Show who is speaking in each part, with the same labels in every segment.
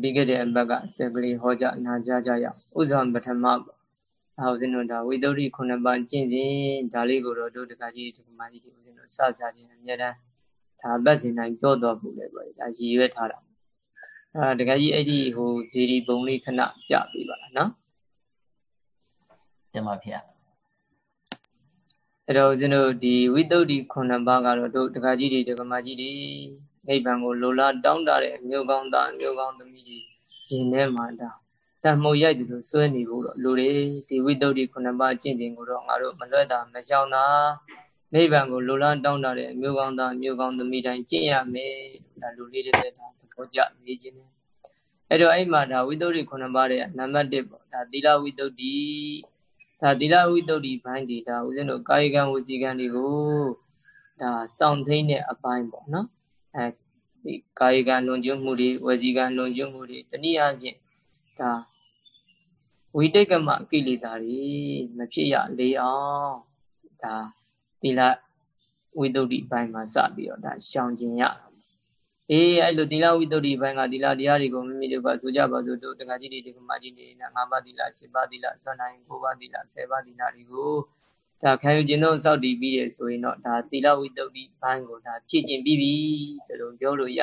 Speaker 1: ပြီးခဲ့တဲ့အပတ်ကစက်ကလေးဟောကြနာကြားကြရအောင်ဥဇောပထမပေါ့ဒါဦးဇင်းတို့ဒါဝိတ္တုရိခုနှစ်ပါးကျင့်စဉ်ဒါလေးကိုတော့တို့တက္ကကြီးဒီကမာကြီးဦးဇင်းတို့စစချင်းအများတန်းဒါပတ်စဉ်တိုင်းပြောတော့ဘူးလေပေါ့ဒါရည်ရွယ်ထားတာအဲတက္ကကြီးအဲ့ဒီဟိုဇီရီပုံလေးခဏပြပေးပါလားနော်
Speaker 2: တင်ပါဗျာ
Speaker 1: အဲ့တော့ဦးဇင်းတို့ဒီဝိတ္တုရိခုနှစ်ပါးကတော့တို့တက္ကကြီးဒီတက္ကမကြီးဒီ နိဗ္ဗာန်ကိုလိုလားတောင်းတတဲ့အမျိုးကောင်းသားအမျိုးကောင်းသမီးကြီးရှင်ထဲမှာဒါတမှုရိုက်တယ်လို့စွဲနေဖို့တော့လူတွေဒီဝိတ္တုဒီခုနှစ်ပါးကျင့်စဉ်ကိုတော့ငါတို့မလွဲတာမရှောင်တာနိဗ္ဗာန်ကိုလိုလားတောင်းတတဲ့အမျိုးကောင်းသားအမျိုးကောင်းသမီးတိုင်းကျင့်ရမယ်ဒါလူလေးတွေပဲဒါသဘောကျနေခြင်းတယ်အဲ့တော့အဲ့မှာဒါဝိတ္တုဒီခုနှစ်ပါးရဲ့နံပါတ်1ပေါ့ဒါသီလဝိတ္တုဒီဒါသီလဝိတ္တုဒီဘိုင်းဒီဒါဦးဇင်းတို့ကာယကံဝစီကံတွေကိုဒါစောင့်သိမ့်တဲ့အပိုင်းပေါ့နော် အဲဒီကာယကံလွန်ကျွမှုတွေဝစီကံလွန်ကျွမှုတွေတနည်းအားဖြင့်ဒါဝိတိတ်ကမကိလေသာတွေမဖြစ်ရလေအောင်ဒါသီလဝိတ္တုဘိုင်းမှာစပြီးတော့ဒါရှောင်ကျင်ရအေးအဲ့လိုသီလဝိတ္တုဘိုင်းကသီလတရားတွေကိုမိမိတို့ကဆိုကြပါစို့တို့တက္ကကြီးတွေဒီကမကြီးတွေနဲ့၅ပါးသီလ၈ပါးသီလဇွန်နိုင်၉ပါးသီလ၁၀ပါးသီလတွေကို ဒါခံယူခြင်းတော့စောက်တည်ပြီးရဆိုရင်တော့ဒါသီလဝိတ္တုဘိုင်းကိုဒါဖြည့်ကျင်ပြီးပြီဒါလိုပြောလို့ရ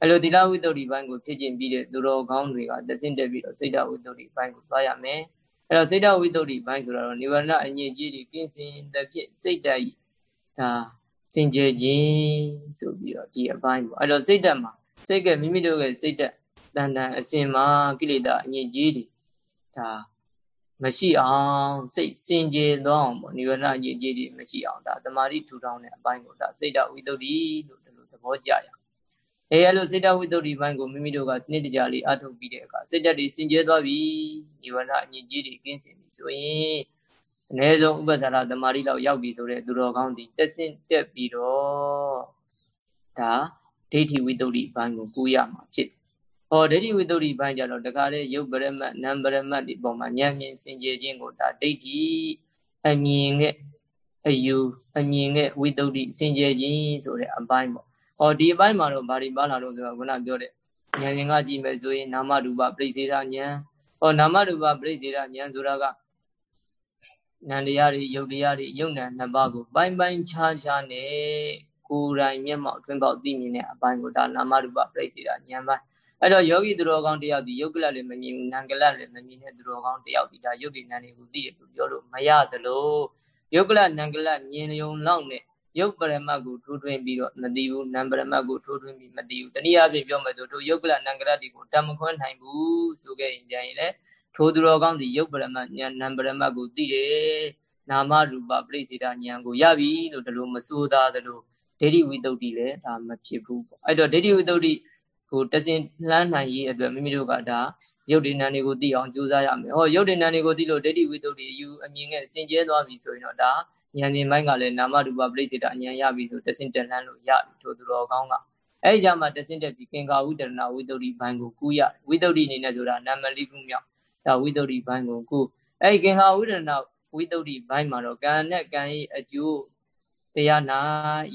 Speaker 1: အဲ့လိုသီလဝိတ္တုဒီဘိုင်းကိုဖြစ်ခြင်းပြီးတဲ့သူတော်ကောင်းတွေကတဆင့်တက်ပြီးတော့စိတ်တဝိတ္တုဒီဘိုင်းကိုသွားရမယ်အဲ့တော့စိတ်တဝိတ္တုဒီဘိုင်းဆိုတာတော့နိဗ္ဗာန်အငြိကြီးတွေကင်းစင်တဲ့ဖြစ်စိတ်တဤဒါစင်ကြယ်ခြင်းဆိုပြီးတော့ဒီအပိုင်းပေါ့အဲ့တော့စိတ်တက်မှာစိတ်ကမိမိတို့ရဲ့စိတ်တက်တန်တန်အစင်မှာကိလေသာအငြိကြီးတွေဒါ မရှိအောင်စိတ်စင်ကြယ်သောအောင်ပေါ့နိဗ္ဗာန်အငြိကြီးတွေမရှိအောင်ဒါတမာတိထူထောင်တဲ့အပိုင်းကိုဒါစိတ်တဝိတ္တုဒီလို့ဒီလိုသဘောကျရအောင်အဲအဲ့လိုစိတ်တဝိတ္တုဒီဘိုင်းကိုမိမိတို့ကစနစ်တကျလေးအထုတ်ပြီးတဲ့အခါစိတ်တက်တွေစင်ကြဲသွားပြီညီဝရအညစ်ကြီးတွေကင်းစင်ပြီဆိုရင်အ ਨੇ ဆုံးဥပ္ပဇာရသမารိလောက်ရောက်ပြီဆိုတဲ့သူတော်ကောင်းဒီတက်စင်တက်ပြီးတော့ဒါဒိဋ္ဌိဝိတ္တုဒီဘိုင်းကိုကူးရမှာဖြစ်တယ်။ ဟောဒိဋ္ဌိဝိတ္တုဒီဘိုင်းကြတော့တခါလေရုပ်ပရမတ်နံပရမတ်ဒီပုံမှာဉာဏ်မြင်စင်ကြယ်ခြင်းကိုဒါဒိဋ္ဌိအမြင်နဲ့အယူအမြင်နဲ့ဝိတ္တုဒီစင်ကြယ်ခြင်းဆိုတဲ့အပိုင်းပေါ့ဟောဒီအပိုင်းမှာတော့ဗာဒီပါလာလို့ဆိုတော့ခုနပြောတဲ့ဉာဏ်ရှင်ကကြည့်မယ်ဆိုရင်နာမရူပပြိစေရဉာဏ်ဟောနာမရူပပြိစေရဉာဏ်ဆိုတာကနန္တရားတွေယုတ်တရားတွေယုတ်နံနှစ်ပါးကိုပိုင်းပိုင်းခြားခြားနဲ့ကိုယ်တိုင်မျက်မှောက်တွင်ပေါက်သိမြင်တဲ့အပိုင်းကိုဒါနာမရူပပြိစေရဉာဏ်ပိုင်း အဲ့တော့ယောဂီသူတော်ကောင်းတယောက်ဒီယုတ်ကလလည်းမမြင်ဘူးနံကလလည်းမမြင်တဲ့သူတော်ကောင်းတယောက်ဒီဒါယုတ်ဒီနံတွေကိုသိရလို့ပြောလို့မရသလိုယုတ်ကလနံကလမြင်ရုံလောက်နဲ့ရုပ်ပရမတ်ကိုထိုးထွင်းပြီးတော့မသိဘူးနံပရမတ်ကိုထိုးထွင်းပြီးမသိဘူးတနည်းအားဖြင့်ပြောမယ်ဆိုတို့ရုပ်ကလနံကရတိကိုတမခွန်းနိုင်ဘူးဆိုခဲ့ရင်ကြရင်လေထိုသူတော်ကောင်းစီရုပ်ပရမတ်ဉာဏ်နံပရမတ်ကိုသိတယ်နာမရူပပြိစိတာဉာဏ်ကိုရပြီလို့ဒီလိုမစိုးသားသလိုဒိဋ္ဌိဝိတ္တုလည်းဒါမဖြစ်ဘူးပေါ့အဲ့တော့ဒိဋ္ဌိဝိတ္တု ကိုတစင်လှမ်းနိုင်ရေးအတွက်မိမိတို့ကဒါရုပ်ဒိဏန်တွေကိုသိအောင်ကြိုးစားရမယ်ဟောရုပ်ဒိဏန်တွေကိုသိလို့ဒိဋ္ဌိဝိတ္တုယူအမြင်နဲ့စင်ကြဲသွားပြီဆိုရင်တော့ဒါဉာဏ်ရှင်ပိုင်းကလည်းနာမရူပပရိစ္ဆေတဉာဏ်ရပြီဆိုတဆင့်တက်လှမ်းလို့ရပြီထိုသူတော်ကောင်းကအဲ့ကြမှာတဆင့်တက်ပြီးကင်္ကာဝိတရဏဝိတ္တုဘိုင်းကိုကူးရဝိတ္တုအနေနဲ့ဆိုတာနာမလိကုမြောက်ဒါဝိတ္တုဘိုင်းကိုကူးအဲ့ကင်္ကာဝိတရဏဝိတ္တုဘိုင်းမှာတော့ကံနဲ့ကံရဲ့အကျိုးတရားနာ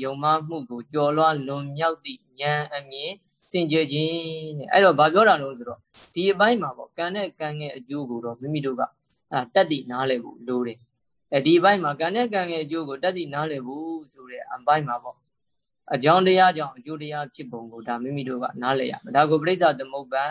Speaker 1: ယုံမမှုကိုကြော်လွှားလွန်မြောက်သည့်ဉာဏ်အမြင် စင်ကြယ်ခြင်းတဲ့အဲ့တော့ဘာပြောတာလို့ဆိုတော့ဒီအပိုင်းမှာပေါ့ကံနဲ့ကံရဲ့အကျိုးကိုတော့မိမိတို့ကအဲတက်တည်နားလည်ဖို့လိုတယ်အဲဒီဘိုင်းမှာကံနဲ့ကံရဲ့အကျိုးကိုတက်တည်နားလည်ဖို့ဆိုတဲ့အပိုင်းမှာပေါ့အကြောင်းတရားကြောင့်အကျိုးတရားဖြစ်ပုံကိုဒါမိမိတို့ကနားလည်ရမယ်ဒါကိုပြိဿသမုပ္ပါ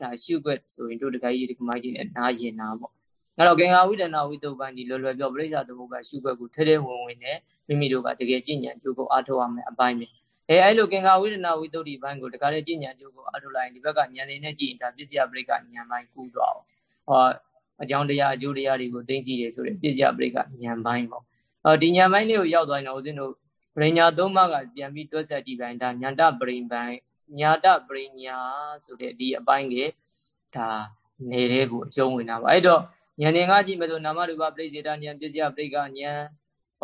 Speaker 1: ဒါရှုွက်ဆိုရင်တို့တခါကြီးဒီကမိုင်းကြီးနဲ့နားရင်နာပေါ့အဲ့တော့ကင်္ဂါဝိဒနာဝိတုပ္ပန်ဒီလွယ်လွယ်ပြောပြိဿသမုပ္ပါရှုွက်ကိုထဲထဲဝင်ဝင်နဲ့မိမိတို့ကတကယ်ကြည်ညာအကျိုးကိုအားထုတ်ရမယ်အပိုင်းပဲ အဲအဲ့လိုကင်္ဂါဝိဒနာဝိတုဒ္ဓိဘိုင်းကိုတခါလေကြည်ညာအကျိုးကိုအားထုတ်လိုက်ရင်ဒီဘက်ကဉာဏ်နေနဲ့ကြည်ရင်ဒါပစ္စယပရိက္ခဉာဏ်ပိုင်းကူးသွားအောင်ဟောအကြောင်းတရားအကျိုးတရားတွေကိုသိသိတယ်ဆိုတဲ့ပြည့်စရာပရိကဉာဏ်ပိုင်းပေါ့အော်ဒီဉာဏ်ပိုင်းလေးကိုရောက်သွားရင်တော့ဦးဇင်းတို့ပရိညာသုံးပါးကပြန်ပြီးတွက်ဆက်ကြည့်ပိုင်းဒါညာတပရိပိုင်းညာတပရိညာဆိုတဲ့ဒီအပိုင်းကဒါနေတဲ့ကိုအကျုံးဝင်တာပါအဲ့တော့ဉာဏ်ငါကြည့်မယ်ဆိုနာမရူပပရိစေတဉာဏ်ပြည့်စရာပရိကဉာဏ်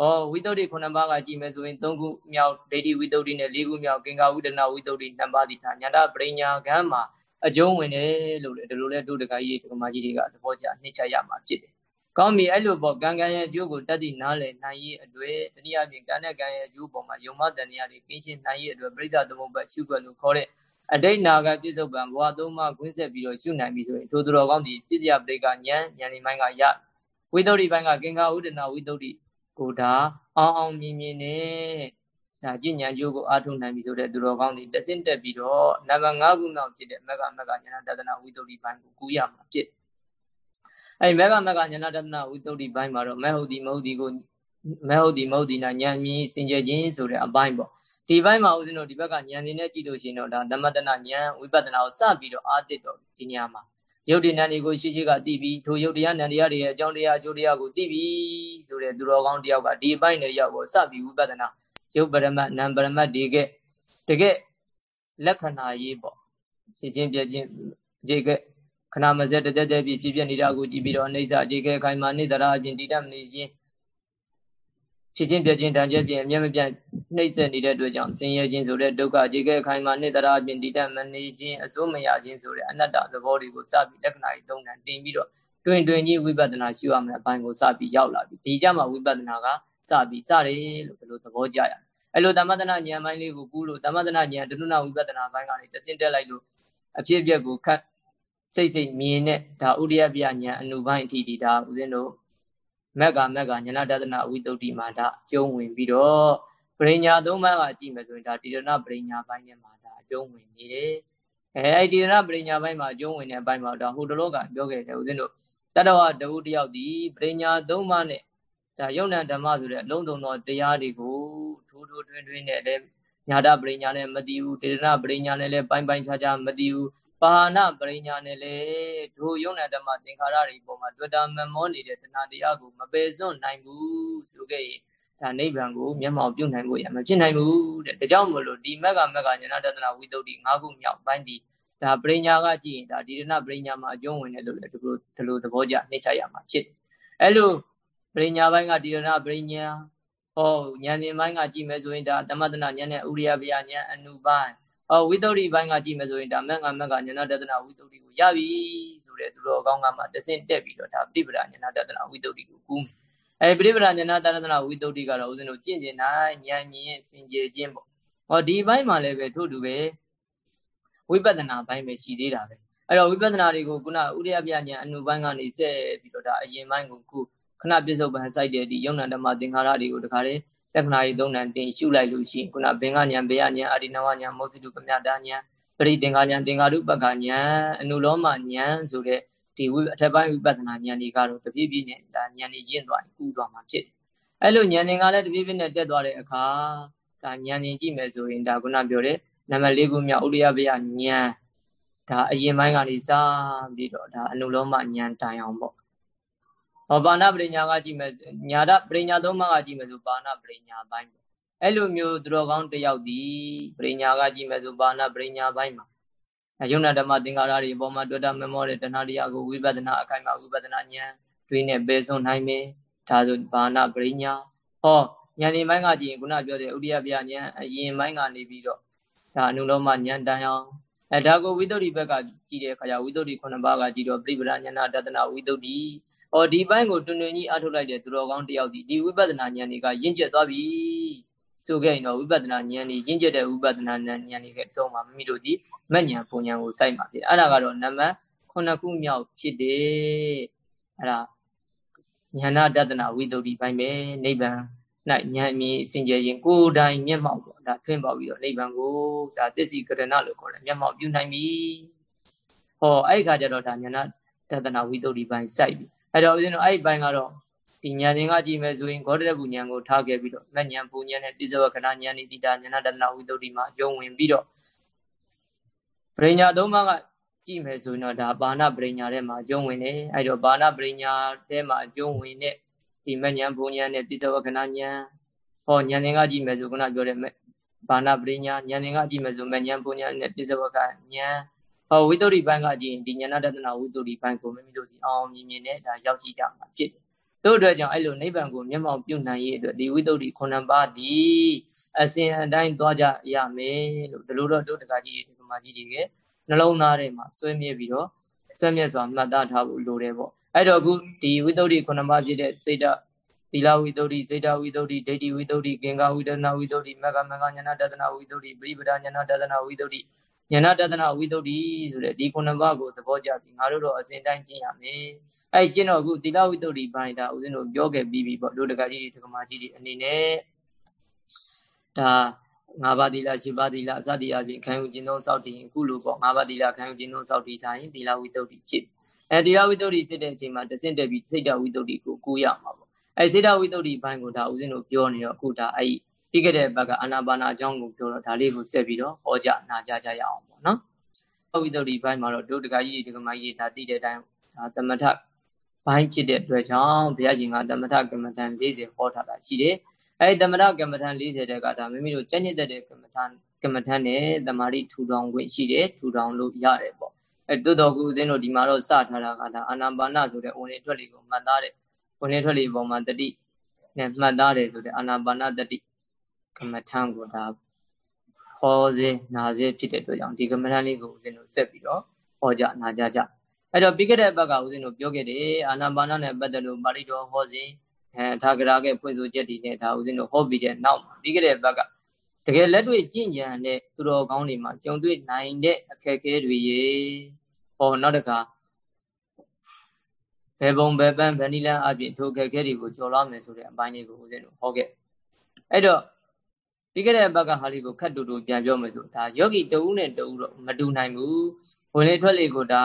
Speaker 1: ဩဝိတ္တုဒ္ဓခုနှစ်ပါးကကြည့်မယ်ဆိုရင်၃ခုမြောက်ဒိဋ္ဌိဝိတ္တုဒ္ဓနဲ့၄ခုမြောက်ကင်္ဂဝိတ္တနာဝိတ္တုဒ္ဓနှစ်ပါးဒီဒါညာတပရိညာကံမှာအကျုံးဝင်တယ်လို့လေဒီလိုလဲတို့တခါကြီးဒကမာကြီးတွေကသဘောကျနှိမ့်ချရမှာဖြစ်တယ်။ကောင်းပြီအဲ့လိုပေါ့ကံကံရဲ့အကျိုးကိုတတ်သိနားလည်နိုင်ရေးအတွေ့တနည်းအားဖြင့်ကံနဲ့ကံရဲ့အကျိုးပေါ်မှာယုံမတန်တရားတွေကင်းရှင်းနိုင်ရေးအတွက်ပြိဿသမုပ္ပါရှုွက်လို့ခေါ်တဲ့အတိတ်နာကပြစ္ဆုတ်ပံဘဝသုံးပါးခွင်းဆက်ပြီးတော့ရှုနိုင်ပြီဆိုရင်ထိုသူတော်ကောင်းဒီပြစ္ဆယပရိကဉာဏ်ဉာဏ်ဒီပိုင်းကရဝိသုဒ္ဓိပိုင်းကကင်္ဂဥဒနာဝိသုဒ္ဓိ ကိုဒါအောင်အောင်မြင်မြင်နဲ့ဒါကျင့်ဉာဏ်ကျိုးကိုအားထုတ်နိုင်ပြီဆိုတဲ့သူတော်ကောင်းဒီတဆင့်တက်ပြီးတော့နံပါတ်5ခုနောက်ဖြစ်တဲ့မက္ကမက္ကဉာဏတဒနာဝိသုဒ္ဓိပိုင်းကိုကူးရမှာဖြစ်အဲဒီမက္ကမက္ကဉာဏတဒနာဝိသုဒ္ဓိပိုင်းမှာတော့မဟုတ်ဒီမဟုတ်ဒီကိုမဟုတ်ဒီမဟုတ်ဒီနာဉာဏ်မြင်စင်ကြယ်ခြင်းဆိုတဲ့အပိုင်းပေါ့ဒီဘက်မှာဦးဇင်းတို့ဒီဘက်ကဉာဏ်နေနဲ့ကြည့်လို့ရှိရင်တော့ဒါသမတနာဉာဏ်ဝိပဿနာကိုစပြီးတော့အာတစ်တော့ဒီနေရာမှာ ယုတ်ဒီနံတွေကိုရှိရှိကသိပြီးထိုယုတ်တရားနံတရားတွေရဲ့အကြောင်းတရားအကျိုးတရားကိုသိပြီးဆိုတဲ့သူတော်ကောင်းတယောက်ကဒီအပိုင်းနဲ့ရောက်တော့စပြီးဝိပဿနာယုတ်ပရမတ်နံပရမတ်တွေကတကယ်လက္ခဏာရေးပေါ့ဖြစ်ချင်းပြချင်းအခြေကခဏမစက်တသက်တည်းဖြစ်ဖြစ်နေတာကိုကြည့်ပြီးတော့အိဋ္ဌအခြေကခိုင်မာနေတရာအပြင်တည်တတ်မနေခြင်း ဖြစ်ချင်းပြချင်းတန်ကျက်ပြင်အမျက်မပြတ်နှိမ့်ဆက်နေတဲ့အတွက်ကြောင့်ဆင်းရဲခြင်းဆိုတဲ့ဒုက္ခအခြေခဲ့ခိုင်မာနှစ်တရာအပြင်တည်တတ်မနေခြင်းအစိုးမရခြင်းဆိုတဲ့အနတ္တသဘောတွေကိုစပြီးလက္ခဏာကြီးသုံးတန်တင်ပြီးတော့တွင်တွင်ကြီးဝိပဿနာရှုရမယ်အပိုင်းကိုစပြီးရောက်လာပြီဒီကြမှာဝိပဿနာကစပြီးစတယ်လို့ဘယ်လိုသဘောကြရအဲ့လိုသမထနာဉာဏ်ပိုင်းလေးကိုကူးလို့သမထနာဉာဏ်ဒုနဝိပဿနာပိုင်းကနေတဆင့်တက်လိုက်လို့အဖြစ်အပျက်ကိုခတ်စိတ်စိတ်မြင်တဲ့ဒါဥရိယပြဉာဏ်အနုပိုင်းအထိဒီဒါဦးဇင်းတို့ မက်ကမက်ကညာတဒနာဝိတုဒ္ဓိမှာဒါအကျုံးဝင်ပြီးတော့ပရိညာသုံးပါးကကြည့်မယ်ဆိုရင်ဒါတိရဏပရိညာပိုင်းနဲ့မှာဒါအကျုံးဝင်နေတယ်အဲအဲ့ဒီတိရဏပရိညာပိုင်းမှာအကျုံးဝင်တဲ့အပိုင်းမှာဒါဟိုတလောကပြောခဲ့တယ်ဦးဇင်းတို့တတဝတဝုတယောက်ဒီပရိညာသုံးပါးနဲ့ဒါယုံနံဓမ္မဆိုတဲ့အလုံးစုံသောတရားတွေကိုထိုးထိုးထွင်းထွင်းနဲ့လည်းညာတပရိညာနဲ့မတည်ဘူးတေရဏပရိညာနဲ့လည်းပိုင်းပိုင်းခြားခြားမတည်ဘူး ပါဏပရိညာနဲ့လေဒိုယုံနာဓမ္မသင်္ခါရတွေပေါ်မှာတွေ့တာမမောနေတဲ့တဏှာတရားကိုမပယ်စွန့်နိုင်ဘူးဆိုခဲ့ရင်ဒါနိဗ္ဗာန်ကိုမျက်မှောက်ပြုနိုင်ဖို့ရမဖြစ်နိုင်ဘူးတဲ့ဒါကြောင့်မလို့ဒီမက်ကမက်ကညာတတနာဝိတုဒ္ဓိ၅ခုမြောက်ပိုင်းဒီဒါပရိညာကကြည့်ရင်ဒါဒီရဏပရိညာမှာအကျုံးဝင်တယ်လို့လည်းဒီလိုဒီလိုသဘောကျနှိမ့်ချရမှာဖြစ်အဲ့လိုပရိညာပိုင်းကဒီရဏပရိညာဟောဉာဏ်ရှင်ပိုင်းကကြည့်မယ်ဆိုရင်ဒါသမတနာဉာဏ်နဲ့ဥရိယဗျာဉာဏ်အနုပိုင်း အော်ဝိသုဒ္ဓိဘိုင်းကကြည့်မယ်ဆိုရင်ဒါမက္ကမက္ကညနာတဒနာဝိသုဒ္ဓိကိုရပြီဆိုတဲ့သူတော်ကောင်းကမှတဆင့်တက်ပြီးတော့ဒါပြိပဒညနာတဒနာဝိသုဒ္ဓိကိုကူးအဲပြိပဒညနာတဒနာဝိသုဒ္ဓိကတော့ဦးဇင်းတို့ကြင့်ကျင်နိုင်ဉာဏ်မြင်စင်ကြယ်ခြင်းပေါ့ဟောဒီဘိုင်းမှာလည်းပဲထို့တူပဲဝိပဿနာဘိုင်းပဲရှိသေးတာပဲအဲ့တော့ဝိပဿနာတွေကိုခုနဥရိယပြညာအနုဘိုင်းကနေဆက်ပြီးတော့ဒါအရင်ဘိုင်းကိုခုခဏပြစ္ဆုတ်ပံစိုက်တဲ့ဒီယုံနာဓမ္မသင်္ခါရတွေကိုတခါတည်း လက္ခဏာကြီးသုံးတန်တင်ရှုလိုက်လို့ရှိရင်ခုနဘင်္ဂညာဘေယညာအာရိနဝညာမောဇိတုပမြတာညာပရိသင်္ဂညာသင်္ဃာရုပကညာအနုလောမညာဆိုတဲ့ဒီဝိအထက်ပိုင်းဝိပဿနာဉာဏ်တွေကတော့တပြည့်ပြည့်နဲ့ဒါဉာဏ်တွေရင့်သွားရင်ကူးသွားမှာဖြစ်တယ်။အဲ့လိုဉာဏ်တွေကလည်းတပြည့်ပြည့်နဲ့တက်သွားတဲ့အခါဒါဉာဏ်ရင်ကြည့်မယ်ဆိုရင်ဒါခုနပြောတဲ့နံပါတ်၄ခုမြောက်ဥရိယဘယဉာဏ်ဒါအရင်ပိုင်းကနေစပြီးတော့ဒါအနုလောမဉာဏ်တိုင်အောင်ပေါ့ ဟောပါဏပရိညာကကြည့်မယ်ညာဒပရိညာသုံးပါးကကြည့်မယ်ဆိုပါဏပရိညာပိုင်းပေါ့အဲ့လိုမျိုးသူတော်ကောင်းတယောက်ဒီပရိညာကကြည့်မယ်ဆိုပါဏပရိညာပိုင်းမှာအယုံနာဓမ္မသင်္ကာရတွေအပေါ်မှာတွေ့တာမမောတဲ့တဏှာတရားကိုဝိပဿနာအခိုင်အမာဝိပဿနာဉာဏ်တွေးနဲ့ပယ်ဆုံးနိုင်မယ်ဒါဆိုဘာနာပရိညာဟောဉာဏ်ဒီပိုင်းကကြည့်ရင်ခုနပြောတဲ့ဥဒိယပြဉာဏ်အရင်ပိုင်းကနေပြီးတော့ဒါအနုလောမဉာဏ်တန်အောင်အဲဒါကိုဝိသုဒ္ဓိဘက်ကကြည့်တဲ့အခါကျဝိသုဒ္ဓိခုနှစ်ပါးကကြည့်တော့ပြိပဒဉာဏတတနာဝိသုဒ္ဓိဟောဒီဘိုင်းကိုတွင်တွင်ကြီးအထုတ်လိုက်တဲ့သူတော်ကောင်းတယောက်ဒီဒီဝိပဿနာဉာဏ်တွေကရင့်ကျက်သွားပြီဆိုခဲ့ရင်တော့ဝိပဿနာဉာဏ်တွေရင့်ကျက်တဲ့ဝိပဿနာဉာဏ်တွေကအဆုံးမှာမိမိတို့ဒီမဉဏ်ပုံဉဏ်ကိုစိုက်မှာဖြစ်အဲ့ဒါကတော့နံပါတ်9ခုမြောက်ဖြစ်တယ်အဲ့ဒါဉာဏတတနာဝိတ္တုဒီဘိုင်းပဲနိဗ္ဗာန်၌ဉာဏ်အမြင်စင်ကြယ်ရင်ကိုယ်တိုင်မျက်မှောက်ပေါ့ဒါထွင်းပေါပြီးတော့နိဗ္ဗာန်ကိုဒါသစ္စီကရဏလို့ခေါ်တယ်မျက်မှောက်ပြုနိုင်ပြီဟောအဲ့ဒီခါကျတော့ဒါဉာဏတတနာဝိတ္တုဒီဘိုင်းစိုက်ပြီ အဲ့တော့ဦးဇင်းတို့အဲ့ဒီဘိုင်းကတော့ဒီဉာဏ်ရှင်ကကြည့်မယ်ဆိုရင်ဂေါတရပုဉာဏ်ကိုထားခဲ့ပြီးတော့မဉဏ်ပူဉာဏ်နဲ့တိဇဝကနာဉာဏ်ဤတိတာဉာဏတတနာဝိတ္တုဒီမှာအကျုံးဝင်ပြီးတော့ပရိညာသုံးပါးကကြည့်မယ်ဆိုရင်တော့ဒါဘာနာပရိညာထဲမှာအကျုံးဝင်တယ်အဲ့တော့ဘာနာပရိညာထဲမှာအကျုံးဝင်တဲ့ဒီမဉဏ်ပူဉဏ်နဲ့တိဇဝကနာဉာဏ်ဟောဉာဏ်ရှင်ကကြည့်မယ်ဆိုခုနပြောတဲ့ဘာနာပရိညာဉာဏ်ရှင်ကကြည့်မယ်ဆိုမဉဏ်ပူဉဏ်နဲ့တိဇဝကဉာဏ် ဟောဝိတ္တုရိပိုင်းကကြည့်ရင်ဒီဉာဏတတနာဝိတ္တုရိပိုင်းကိုမိမိတို့ဒီအောင်မြင်မြင်နဲ့ဒါရောက်ရှိကြမှာဖြစ်တယ်တို့အတွက်ကြောင့်အဲ့လိုနိဗ္ဗာန်ကိုမျက်မှောက်ပြုနိုင်ရေးအတွက်ဒီဝိတ္တုဒီခုနှစ်ပါးဒီအစဉ်အတိုင်းသွားကြရမယ်လို့ဒီလိုတော့တို့တက္ကကြီးဒီကမာကြီးတွေကနှလုံးသားထဲမှာဆွဲမြဲပြီးတော့ဆွဲမြဲစွာမှတ်သားထားဖို့လိုတယ်ပေါ့အဲ့တော့အခုဒီဝိတ္တုဒီခုနှစ်ပါးဖြစ်တဲ့စိတ်ဓာတ်သီလဝိတ္တုဒီစေတဝိတ္တုဒီဒိဋ္ဌိဝိတ္တုဒီကင်္ဂဝိတ္တနာဝိတ္တုဒီမဂ္ဂမဂ္ဂဉာဏတဒနာဝိတ္တုဒီပရိပဒဉာဏတဒနာဝိတ္တုဒီ ဉာဏတတနာဝိသုဒ္ဓိဆိုတဲ့ဒီခုနှစ်ပါးကိုသဘောကျပြီးငါတို့တော့အစဉ်တိုင်းကျင့်ရမယ်အဲ့ကျင့်တော့အခုသီလဝိသုဒ္ဓိပိုင်းဒါဦးဇင်းတို့ပြောခဲ့ပြီးပြီပေါ့တို့တကကြီးတွေတကမာကြီးတွေအနေနဲ့ဒါငါးပါးသီလ၈ပါးသီလအစသည်အပြင်ခံယူခြင်းသုံးစောက်တည်အခုလိုပေါ့ငါးပါးသီလခံယူခြင်းသုံးစောက်တည်တိုင်းသီလဝိသုဒ္ဓိဖြစ်အဲသီလဝိသုဒ္ဓိဖြစ်တဲ့အချိန်မှာတဆင့်တက်ပြီးစိတ်တဝိသုဒ္ဓိကိုကူးရမှာပေါ့အဲစိတ်တဝိသုဒ္ဓိဘိုင်းကိုဒါဦးဇင်းတို့ပြောနေတော့အခုဒါအဲ့ ပြီးခဲ့တဲ့ဘက်ကအာနာပါနာအကြောင်းကိုပြောတော့ဒါလေးကိုဆက်ပြီးတော့ဟောကြနာကြကြရအောင်ပေါ့နော်ဝိသုဒ္ဓိဘိုင်းမှာတော့ဒုဒကကြီးဒကမကြီးဒါတည်တဲ့အတိုင်းဒါသမထဘိုင်းဖြစ်တဲ့အတွက်ကြောင့်ဘုရားရှင်ကသမထကမ္မဋ္ဌာန်း40ဟောထားတာရှိတယ်အဲဒီသမထကမ္မဋ္ဌာန်း40တဲ့ကဒါမိမိတို့ကြက်ညစ်တဲ့ကမ္မဋ္ဌာန်းကမ္မဋ္ဌာန်းနဲ့တမာတိထူထောင်ခွင့်ရှိတယ်ထူထောင်လို့ရတယ်ပေါ့အဲတိုးတော်ကူဦးဇင်းတို့ဒီမှာတော့စထားတာကဒါအာနာပါနဆိုတဲ့ဝင်လေထွက်လေကိုမှတ်သားတဲ့ဝင်လေထွက်လေပုံမှာတတိနဲ့မှတ်သားတယ်ဆိုတဲ့အာနာပါနတတိ ကမ္မထံကိုဒါဟောစေနာစေဖြစ်တဲ့အတွက်ကြောင့်ဒီကမ္မထံလေးကိုဦးဇင်းတို့ဆက်ပြီးတော့ဟောကြနာကြကြအဲ့တော့ပြီးခဲ့တဲ့ဘက်ကဦးဇင်းတို့ပြောခဲ့တယ်အာနာပါနနဲ့ပတ်သက်လို့ပါဠိတော်ဟောစဉ်အဲထာဂရာကဖွင့်ဆိုချက်ဒီနဲ့ဒါဦးဇင်းတို့ဟောပြီးတဲ့နောက်ပြီးခဲ့တဲ့ဘက်ကတကယ်လက်တွေ့ကြင့်ကြံတဲ့သူတော်ကောင်းတွေမှာကြုံတွေ့နိုင်တဲ့အခက်အခဲတွေရေဟောနောက်တခါဘယ်ပုံဘယ်ပန်းဗန်နီလန်အပြင်ထိုအခက်အခဲတွေကိုကျော်လွှားမယ်ဆိုတဲ့အပိုင်းလေးကိုဦးဇင်းတို့ဟောခဲ့အဲ့တော့ ပြီးခဲ့တဲ့ဘက်ကဟာလေးကိုခတ်တူတူပြန်ပြောမယ်ဆိုဒါယောဂီတဦးနဲ့တဦးတော့မတူနိုင်ဘူးဝင်လေထွက်လေကိုဒါ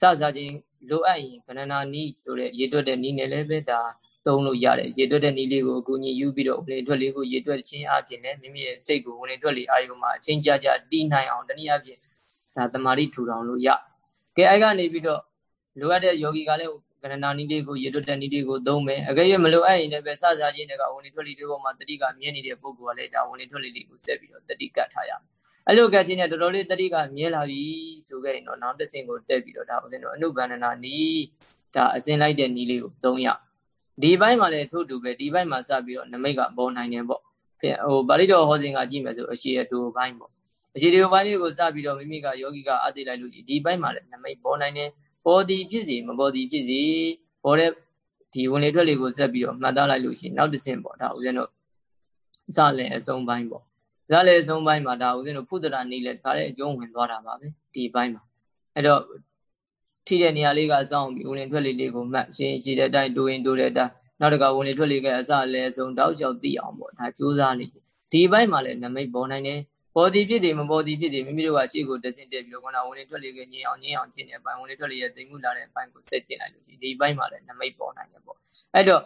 Speaker 1: စစချင်းလိုအပ်ရင်ကဏ္ဍနာနီးဆိုတဲ့ရေတွက်တဲ့နီးနဲ့လည်းပဲဒါသုံးလို့ရတယ်ရေတွက်တဲ့နည်းလေးကိုအကူအညီယူပြီးတော့ဝင်လေထွက်လေးကိုရေတွက်ခြင်းအပြင်လည်းမိမိရဲ့စိတ်ကိုဝင်လေထွက်လေအာယုံမှာအချင်းကြကြတီးနိုင်အောင်တနည်းအားဖြင့်ဒါတမာတိထူထောင်လို့ရကဲအဲ့ကနေပြီးတော့လိုအပ်တဲ့ယောဂီကလည်းကရ ဏနည်းလေးကိုရေတွက်တဲ့နည်းလေးကိုသုံးမယ်အကယ်၍မလိုအပ်ရင်လည်းပဲစစချင်းတွေကဝင်လေထွက်လေတွေပေါ်မှာတတိကမြင်နေတဲ့ပုဂ္ဂိုလ်ကလည်းဒါဝင်လေထွက်လေလေးကိုဆက်ပြီးတော့တတိကတ်ထားရမယ်အဲ့လိုကတ်ခြင်းနဲ့တော်တော်လေးတတိကမြဲလာပြီဆိုခဲ့ရင်တော့နောက်တစ်ဆင့်ကိုတက်ပြီးတော့ဒါဦးဇင်းတို့အနုဘန္ဒနာနီးဒါအစင်လိုက်တဲ့နီးလေးကိုသုံးရဒီဘိုင်းမှာလည်းထို့တူပဲဒီဘိုင်းမှာစပြီးတော့နမိတ်ကပေါ်နိုင်တယ်ပေါ့ဟိုပါဠိတော်ဟောစဉ်ကကြည့်မယ်ဆိုအရှိရတူဘိုင်းပေါ့အရှိတူဘိုင်းလေးကိုစပြီးတော့မိမိကယောဂီကအသိလိုက်လို့ဒီဘိုင်းမှာလည်းနမိတ်ပေါ်နိုင်တယ် ပေါ်သည်ဖြစ်စီမပေါ်သည်ဖြစ်စီပေါ်တဲ့ဒီဝင်လေထွက်လေကိုဆက်ပြီးတော့မှတ်သားလိုက်လို့ရှိရင်နောက်တစ်ဆင့်ပေါ့ဒါဦးဇင်းတို့စလည်းအဆုံးပိုင်းပေါ့ဇာလည်းအဆုံးပိုင်းမှာဒါဦးဇင်းတို့ဖုဒ္ဒရာနေလည်းဒါလည်းအကျုံးဝင်သွားတာပါပဲဒီဘိုင်းမှာအဲ့တော့ထိတဲ့နေရာလေးကစောင့်ပြီးဝင်လေထွက်လေလေးကိုမှတ်ရှင်းရှိတဲ့အတိုင်းတိုးရင်တိုးတဲ့အတိုင်းနောက်တစ်ခါဝင်လေထွက်လေကအစလည်းဆုံးတောက်လျှောက်သိအောင်ပေါ့ဒါကြိုးစားနေဒီဘိုင်းမှာလည်းနမိတ်ပေါ်နိုင်တယ် ပေါ်သည်ဖြစ်တယ်မပေါ်သည်ဖြစ်တယ်မိမိတို့ကရှေ့ကိုတဆင့်တက်ပြီးတော့ခုနဝင်လေထွက်လေကညင်အောင်ညင်အောင်ကျင့်တဲ့အပိုင်းဝင်လေထွက်လေရဲ့တိမ်မှုလာတဲ့အပိုင်းကိုဆက်ကျင့်လိုက်လို့ရှိရင်ဒီဘိုင်းမှာလည်းနမိတ်ပေါ်နိုင်တယ်ပေါ့အဲ့တော့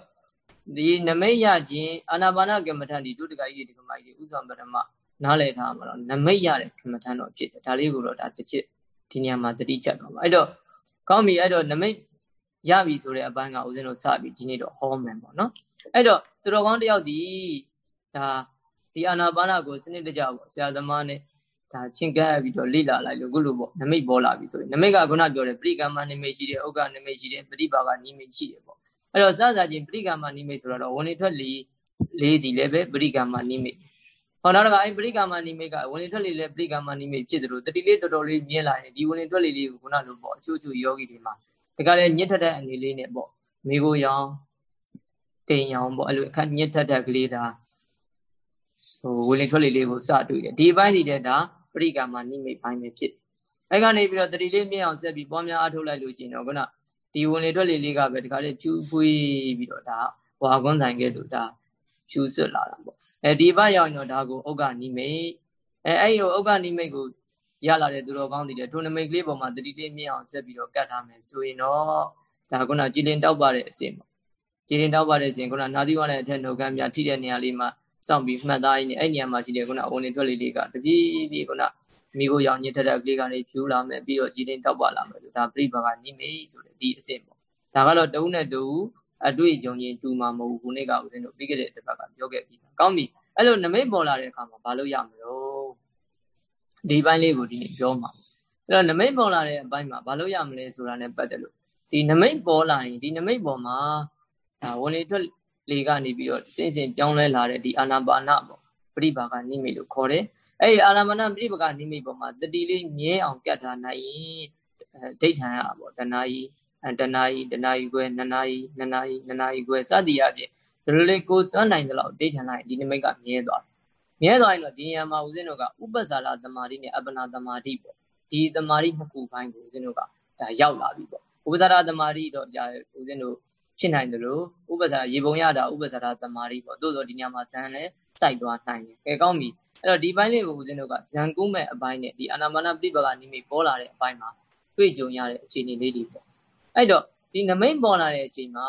Speaker 1: ဒီနမိတ်ရခြင်းအာနာပါနကမ္မထန်ဒီဒုတကကြီးဒီကမကြီးဥဆောင်ပထမနားလည်ထားမှာတော့နမိတ်ရတဲ့ကမ္မထန်တော့ဖြစ်တယ်ဒါလေးကိုတော့ဒါတစ်ချက်ဒီနေရာမှာတတိချက်တော့ပါအဲ့တော့ကောင်းပြီအဲ့တော့နမိတ်ရပြီဆိုတဲ့အပိုင်းကဦးဇင်းတို့စပြီဒီနေ့တော့ဟောမယ်ပေါ့နော်အဲ့တော့သူတော်ကောင်းတယောက်ဒီဒါ ဒီအာနာပါနကိုစနစ်တကျပေါ့ဆရာသမားနဲ့ဒါချင်းကပ်ပြီးတော့လိလာလိုက်လို့ခုလိုပေါ့နမိတ်ပေါ်လာပြီဆိုရင်နမိတ်ကခုနပြောတယ်ပရိကမ္မနိမိတ်ရှိတယ်ဥက္ကနိမိတ်ရှိတယ်ပရိပါကနိမိတ်ရှိတယ်ပေါ့အဲ့တော့စစချင်းပရိကမ္မနိမိတ်ဆိုတော့ဝင်နေထွက်လီလေးဒီလည်းပဲပရိကမ္မနိမိတ်ဟောနောက်တစ်ခါအဲ့ပရိကမ္မနိမိတ်ကဝင်နေထွက်လီလည်းပရိကမ္မနိမိတ်ဖြစ်တယ်လို့တတိလေးတော်တော်လေးမြင်လာရင်ဒီဝင်နေထွက်လီလေးကိုခုနလိုပေါ့အချို့ချို့ယောဂီတွေမှာဒါကြတဲ့ညစ်ထက်တဲ့အနေလေးနဲ့ပေါ့မိကိုရောင်တိမ်ရောင်ပေါ့အဲ့လိုအခက်ညစ်ထက်တဲ့ကလေးဒါ ဟိုဝင်လေထွက်လေလေးကိုစတွေ့တယ်ဒီဘိုင်းနေတဲ့ဒါပရိကာမနိမိတ်ဘိုင်းပဲဖြစ်အဲ့ကနေပြီးတော့တတိလေးမြင့်အောင်ဆက်ပြီးပွားများအားထုတ်လိုက်လို့ရှိရင်တော့ခုနဒီဝင်လေထွက်လေလေးကပဲဒီခါလေးဖြူဖွေးပြီးတော့ဒါဝါကွန်းဆိုင်ကဲ့သို့ဒါဖြူစွတ်လာတာပေါ့အဲဒီဘက်ရောက်ရင်တော့ဒါကိုဥက္ကနိမိတ်အဲအဲ့ဒီဥက္ကနိမိတ်ကိုရလာတဲ့သူတော်ကောင်းတွေထိုနမိတ်ကလေးပေါ်မှာတတိလေးမြင့်အောင်ဆက်ပြီးတော့ကတ်ထားမယ်ဆိုရင်တော့ဒါခုနကြည်လင်တောက်ပါတဲ့အစဉ်ပေါ့ကြည်လင်တောက်ပါတဲ့အစဉ်ခုနနာသီဝါနဲ့အထက်နှုတ်ခမ်းများထိတဲ့နေရာလေးမှာ စောင့်ပြီးမှတ်သားရင်းနဲ့အဲ့ညံမှာရှိတဲ့ခုနအဝင်ထွက်လေးလေးကတပြေးပြေးခုနမိကိုရောင်ညစ်ထက်ကလေးကနေဖြူလာမယ်ပြီးတော့ကြည်တင်တောက်ပါလာမယ်ဒါပြိပါကညိမေဆိုတဲ့ဒီအစ်စ်ပေါ့ဒါကတော့တုံးနဲ့တူအတွေ့အကြုံချင်းတူမှာမဟုတ်ဘူးခုနေ့ကဦးဇင်းတို့ပြီးခဲ့တဲ့တစ်ပတ်ကပြောခဲ့ပြီးကောင်းပြီအဲ့လိုနမိတ်ပေါ်လာတဲ့အခါမှာဘာလို့ရမလို့ဒီဘိုင်းလေးကိုဒီနေ့ပြောမှာအဲ့တော့နမိတ်ပေါ်လာတဲ့အပိုင်းမှာဘာလို့ရမလဲဆိုတာနဲ့ပတ်သက်လို့ဒီနမိတ်ပေါ်လာရင်ဒီနမိတ်ပေါ်မှာဒါဝင်လေထွက် လေကနေပြီးတော့စဉ်စဉ်ပြောင်းလဲလာတဲ့ဒီအာနာပါနပေါ့ပြိပါကနိမိတ်လို့ခေါ်တယ်အဲ့ဒီအာနာပါနပြိပါကနိမိတ်ပေါ်မှာတတိလေးမြဲအောင်ကြတ်ထားနိုင်ရင်ဒိဋ္ဌံရပေါ့တဏှာကြီးတဏှာကြီးတဏှာကြီးကွယ်နှစ်နာရီနှစ်နာရီနှစ်နာရီကွယ်စသည်အပြင်ဒီလိုလေးကိုစွမ်းနိုင်တဲ့လောက်ဒိဋ္ဌံလိုက်ဒီနိမိတ်ကမြဲသွားမြဲသွားရင်တော့ဒီနေရာမှာဦးဇင်းတို့ကဥပ္ပဇာရသမာဓိနဲ့အပ္ပနာသမာဓိပေါ့ဒီသမာဓိနှစ်ခုပိုင်းကိုဦးဇင်းတို့ကဒါရောက်လာပြီပေါ့ဥပ္ပဇာရသမာဓိတော့ကြာဦးဇင်းတို့ ဖြစ်နိုင်တယ်လို့ဥပ္ပဇာရရေပုံရတာဥပ္ပဇာရသမာဓိပေါ့သို့တော့ဒီညမှာဇန်လည်းစိုက်သွားနိုင်တယ်ကဲကောင်းပြီအဲ့တော့ဒီပိုင်းလေးကိုဦးဇင်းတို့ကဇန်ကုမဲ့အပိုင်းနဲ့ဒီအာနာပါနပြိပကနိမိတ်ပေါ်လာတဲ့အပိုင်းမှာတွေ့ကြုံရတဲ့အခြေအနေလေးတွေပေါ့အဲ့တော့ဒီနမိတ်ပေါ်လာတဲ့အချိန်မှာ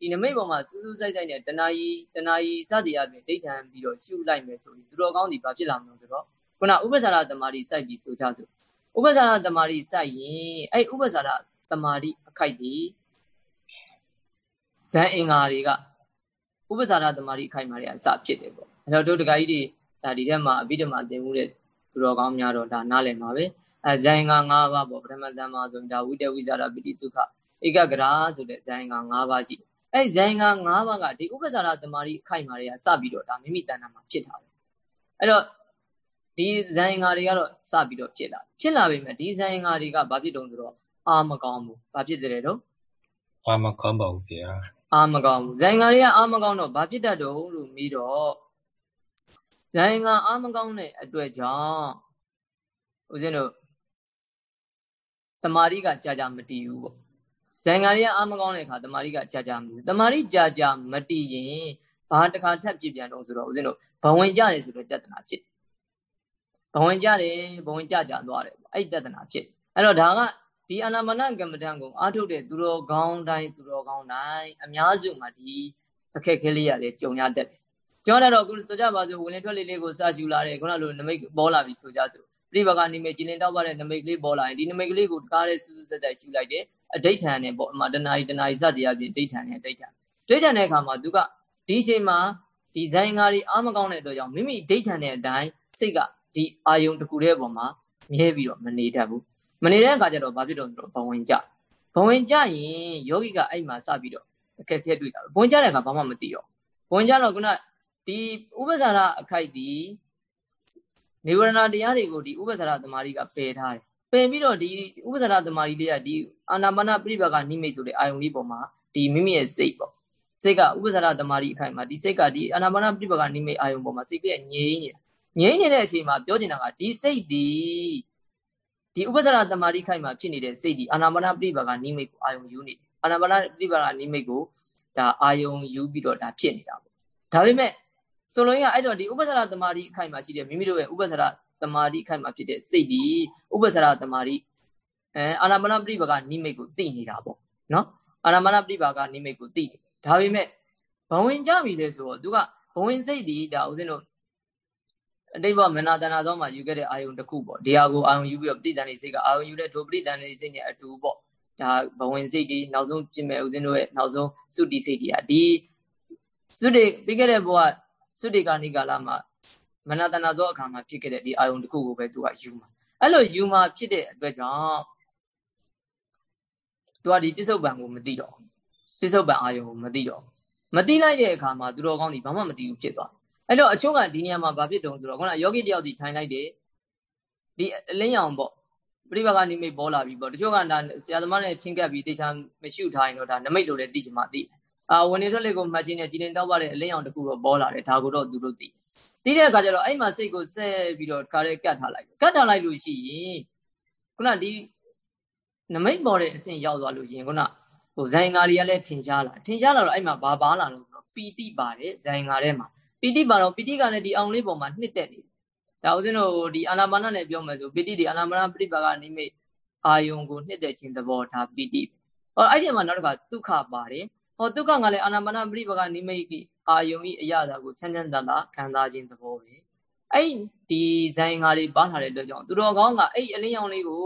Speaker 1: ဒီနမိတ်ပေါ်မှာစူးစူးဆိုင်ဆိုင်နဲ့တဏှာကြီးတဏှာကြီးစသည်အပြင်ဒိဋ္ဌံပြီးတော့ရှုလိုက်မယ်ဆိုရင်သူတော်ကောင်းဒီဘာဖြစ်လာမလို့ဆိုတော့ခုနဥပ္ပဇာရတမာတိစိုက်ပြီးဆိုကြစို့ဥပ္ပဇာရတမာတိစိုက်ရင်အဲ့ဥပ္ပဇာရတမာတိအခိုက်ဒီ ဇန်အင်္ဂါတွေကဥပ္ပဇာရတမာတိအခိုက်မှာတွေအစဖြစ်တယ်ပေါ့အဲ့တော့တို့တကကြီးတွေဒါဒီထဲမှာအဘိဓမ္မာသင်မှုတဲ့သူတော်ကောင်းများတော့ဒါနားလည်မှာပဲအဲဇန်အင်္ဂါ၅ပါးပေါ့ပထမဇန်မှာဆိုရင်ဒါဝိတဝိဇာရပိတိဒုက္ခဧကဂရာဆိုတဲ့ဇန်အင်္ဂါ၅ပါးရှိတယ်အဲ့ဇိုင်းက၅ပါးကဒီဥပ္ပဇာရသမารီအခိုက်မာတွေကစပြီးတော့ဒါမိမိတဏ္ဍာမှာဖြစ်တာပဲအဲ့တော့ဒီဇိုင်းငါတွေကတော့စပြီးတော့ဖြစ်လာဖြစ်လာပြီမဲ့ဒီဇိုင်းငါတွေကဘာဖြစ်တုံးဆိုတော့အာမကောင်းဘူးဘာဖြစ်တယ်တော့
Speaker 2: အာမကောင်းပါဘူးဗျာ
Speaker 1: အာမကောင်းဘူးဇိုင်းငါတွေကအာမကောင်းတော့ဘာဖြစ်တတ်တော့လို့ပြီးတော့ဇိုင်းငါအာမကောင်းတဲ့အတွက်ကြောင့်ဦးဇင်းတို့တမာရီကကြာကြာမတည်ဘူးပေါ့ဇန်ငါရီကအာမကောင်းတဲ့အခါတမာရီကကြာကြာမတည်တမာရီကြာကြာမတည်ရင်ဘာတစ်ခါထပ်ပြပြန်တော့ဆိုတော့ဦးဇင်းတို့ဘဝင်ကြတယ်ဆိုတဲ့တဒနာဖြစ်ဘဝင်ကြတယ်ဘဝင်ကြကြသွားတယ်အဲ့တဒနာဖြစ်အဲ့တော့ဒါက ဒီအာနာမနကမ္မဋ္ဌာန်းကိုအားထုတ်တဲ့သူတော်ကောင်းတိုင်းသူတော်ကောင်းတိုင်းအများစုမှာဒီအခက်ခဲလေးရတယ်ကြုံရတတ်တယ်ကျောင်းတော့ခုဆိုကြပါစို့ဝင်လေထွက်လေလေးကိုစရှူလာတယ်ခုနလိုနမိတ်ပေါ်လာပြီဆိုကြစို့ပြိပကနေမဲ့ကြည်လင်တောက်ပါတဲ့နမိတ်လေးပေါ်လာရင်ဒီနမိတ်ကလေးကိုတကားတဲ့စူးစူးဆက်ဆက်ရှူလိုက်တယ်အဋိဋ္ဌာန်နဲ့ပေါ့အမှတဏှာကြီးတဏှာကြီးစသည်အပြင်ဒိဋ္ဌာန်နဲ့ဒိဋ္ဌာန်ဒိဋ္ဌာန်တဲ့အခါမှာသူကဒီအချိန်မှာဒီဇိုင်းကားတွေအားမကောင်းတဲ့အတွက်ကြောင့်မိမိဒိဋ္ဌာန်တဲ့အတိုင်းစိတ်ကဒီအာယုံတစ်ခုတည်းပေါ်မှာမြဲပြီးတော့မနေတတ်ဘူး မနေတဲ့အခါကျတော့ဘာဖြစ်တော့ဘဝင်ကြဘဝင်ကြရင်ယောဂီကအဲ့မှာစပြီးတော့အခက်ခဲတွေ့တာဘဝင်ကြတဲ့အခါဘာမှမသိတော့ဘဝင်ကြတော့ခုနဒီဥပ္ပဇာရအခိုက်ဒီနေဝရဏတရားတွေကိုဒီဥပ္ပဇာရသမารီကပယ်ထားတယ်ပယ်ပြီးတော့ဒီဥပ္ပဇာရသမารီလေးကဒီအာနာပါနပြိပကနိမိတ်ဆိုတဲ့အာယုံလေးပေါ်မှာဒီမိမိရဲ့စိတ်ပေါ့စိတ်ကဥပ္ပဇာရသမารီအခိုင်မှာဒီစိတ်ကဒီအာနာပါနပြိပကနိမိတ်အာယုံပေါ်မှာစိတ်ကငြိမ်းနေတာငြိမ်းနေတဲ့အချိန်မှာပြောချင်တာကဒီစိတ်ဒီ ဒီဥပဇ္ဇရာတမာတိခိုက်မှာဖြစ်နေတဲ့စိတ်ဒီအာနာမနာပြိပါကနိမိတ်ကိုအာယုံယူနေတယ်အာနာမနာပြိပါကနိမိတ်ကိုဒါအာယုံယူပြီးတော့ဒါဖြစ်နေတာပေါ့ဒါပေမဲ့ဆိုလိုရအဲ့တော့ဒီဥပဇ္ဇရာတမာတိခိုက်မှာရှိတဲ့မိမိတို့ရဲ့ဥပဇ္ဇရာတမာတိခိုက်မှာဖြစ်တဲ့စိတ်ဒီဥပဇ္ဇရာတမာတိအဲအာနာမနာပြိပါကနိမိတ်ကိုသိနေတာပေါ့နော်အာနာမနာပြိပါကနိမိတ်ကိုသိနေဒါပေမဲ့ဘဝင်ကြပြီလေဆိုတော့သူကဘဝင်စိတ်ဒီဒါဦးဇင်းတို့ အတိတ်ဘမနာတနာသောမှာယူခဲ့တဲ့အာယုံတစ်ခုပေါ့ဒီဟာကိုအာယုံယူပြီးတော့ပဋိသန္ဓေစိတ်ကအာယုံယူတဲ့ဒုပဋိသန္ဓေစိတ်နဲ့အတူပေါ့ဒါဘဝင်စိတ်ဒီနောက်ဆုံးပြင်မဲ့ဦးဇင်းတို့ရဲ့နောက်ဆုံးစုတိစိတ်ဒီဟာဒီစုတိပြီးခဲ့တဲ့ဘဝစုတိကာနိကာလမှာမနတနာသောအခါမှာဖြစ်ခဲ့တဲ့ဒီအာယုံတစ်ခုကိုပဲသူကယူမှာအဲ့လိုယူမှာဖြစ်တဲ့အတွက်ကြောင့်သူကဒီပြစ္ဆုတ်ပံကိုမသိတော့ပြစ္ဆုတ်ပံအာယုံကိုမသိတော့မသိလိုက်တဲ့အခါမှာသူတော်ကောင်းဒီဘာမှမသိဘူးဖြစ်သွား အဲ့တော့အချို့ကဒီနေရာမှာဘာဖြစ်တုံဆိုတော့ခုနယောဂီတယောက်ဒီထိုင်လိုက်တယ်ဒီအလင်းရောင်ပေါ့ပြိပကနေမိတ်ပေါ်လာပြီပေါ့တချို့ကဒါဆရာသမားနဲ့ချင်းကပ်ပြီးတေချာမရှုထားရင်တော့ဒါနမိတ်လိုလည်းသိချင်မှသိတယ်အာဝင်နေထွက်လေကိုမှတ်ချင်းနဲ့ကြည်နေတောက်ပါတဲ့အလင်းရောင်တစ်ခုတော့ပေါ်လာတယ်ဒါကိုတော့သူတို့သိသိတဲ့အခါကျတော့အဲ့မှာစိတ်ကိုဆက်ပြီးတော့ခါရဲကတ်ထားလိုက်ကတ်ထားလိုက်လို့ရှိရင်ခုနဒီနမိတ်ပေါ်တဲ့အဆင့်ရောက်သွားလို့ရှိရင်ခုနဟိုဇိုင်ငါတွေကလည်းထင်ရှားလာထင်ရှားလာတော့အဲ့မှာဘာပါလာလို့ဆိုတော့ပီတိပါတယ်ဇိုင်ငါထဲမှာ ပီတိပါတော့ပီတိကလည်းဒီအောင်လေးပေါ်မှာနှစ်သက်နေတယ်ဒါဦးဇင်းတို့ဒီအာနာပါနနဲ့ပြောမယ်ဆိုပီတိဒီအာနာပါနပြိပါကနိမိတ်အာယုံကိုနှစ်သက်ခြင်းသဘောဒါပီတိဟောအဲ့ဒီမှာနောက်တစ်ခါဒုက္ခပါတယ်ဟောဒုက္ခကလည်းအာနာပါနပြိပါကနိမိတ်အာယုံဤအရာသာကိုချမ်းချမ်းသာသာခံစားခြင်းသဘောပဲအဲ့ဒီဇိုင်းငါတွေပါလာတဲ့အတွက်ကြောင့်သူတော်ကောင်းကအဲ့အလင်းရောင်လေးကို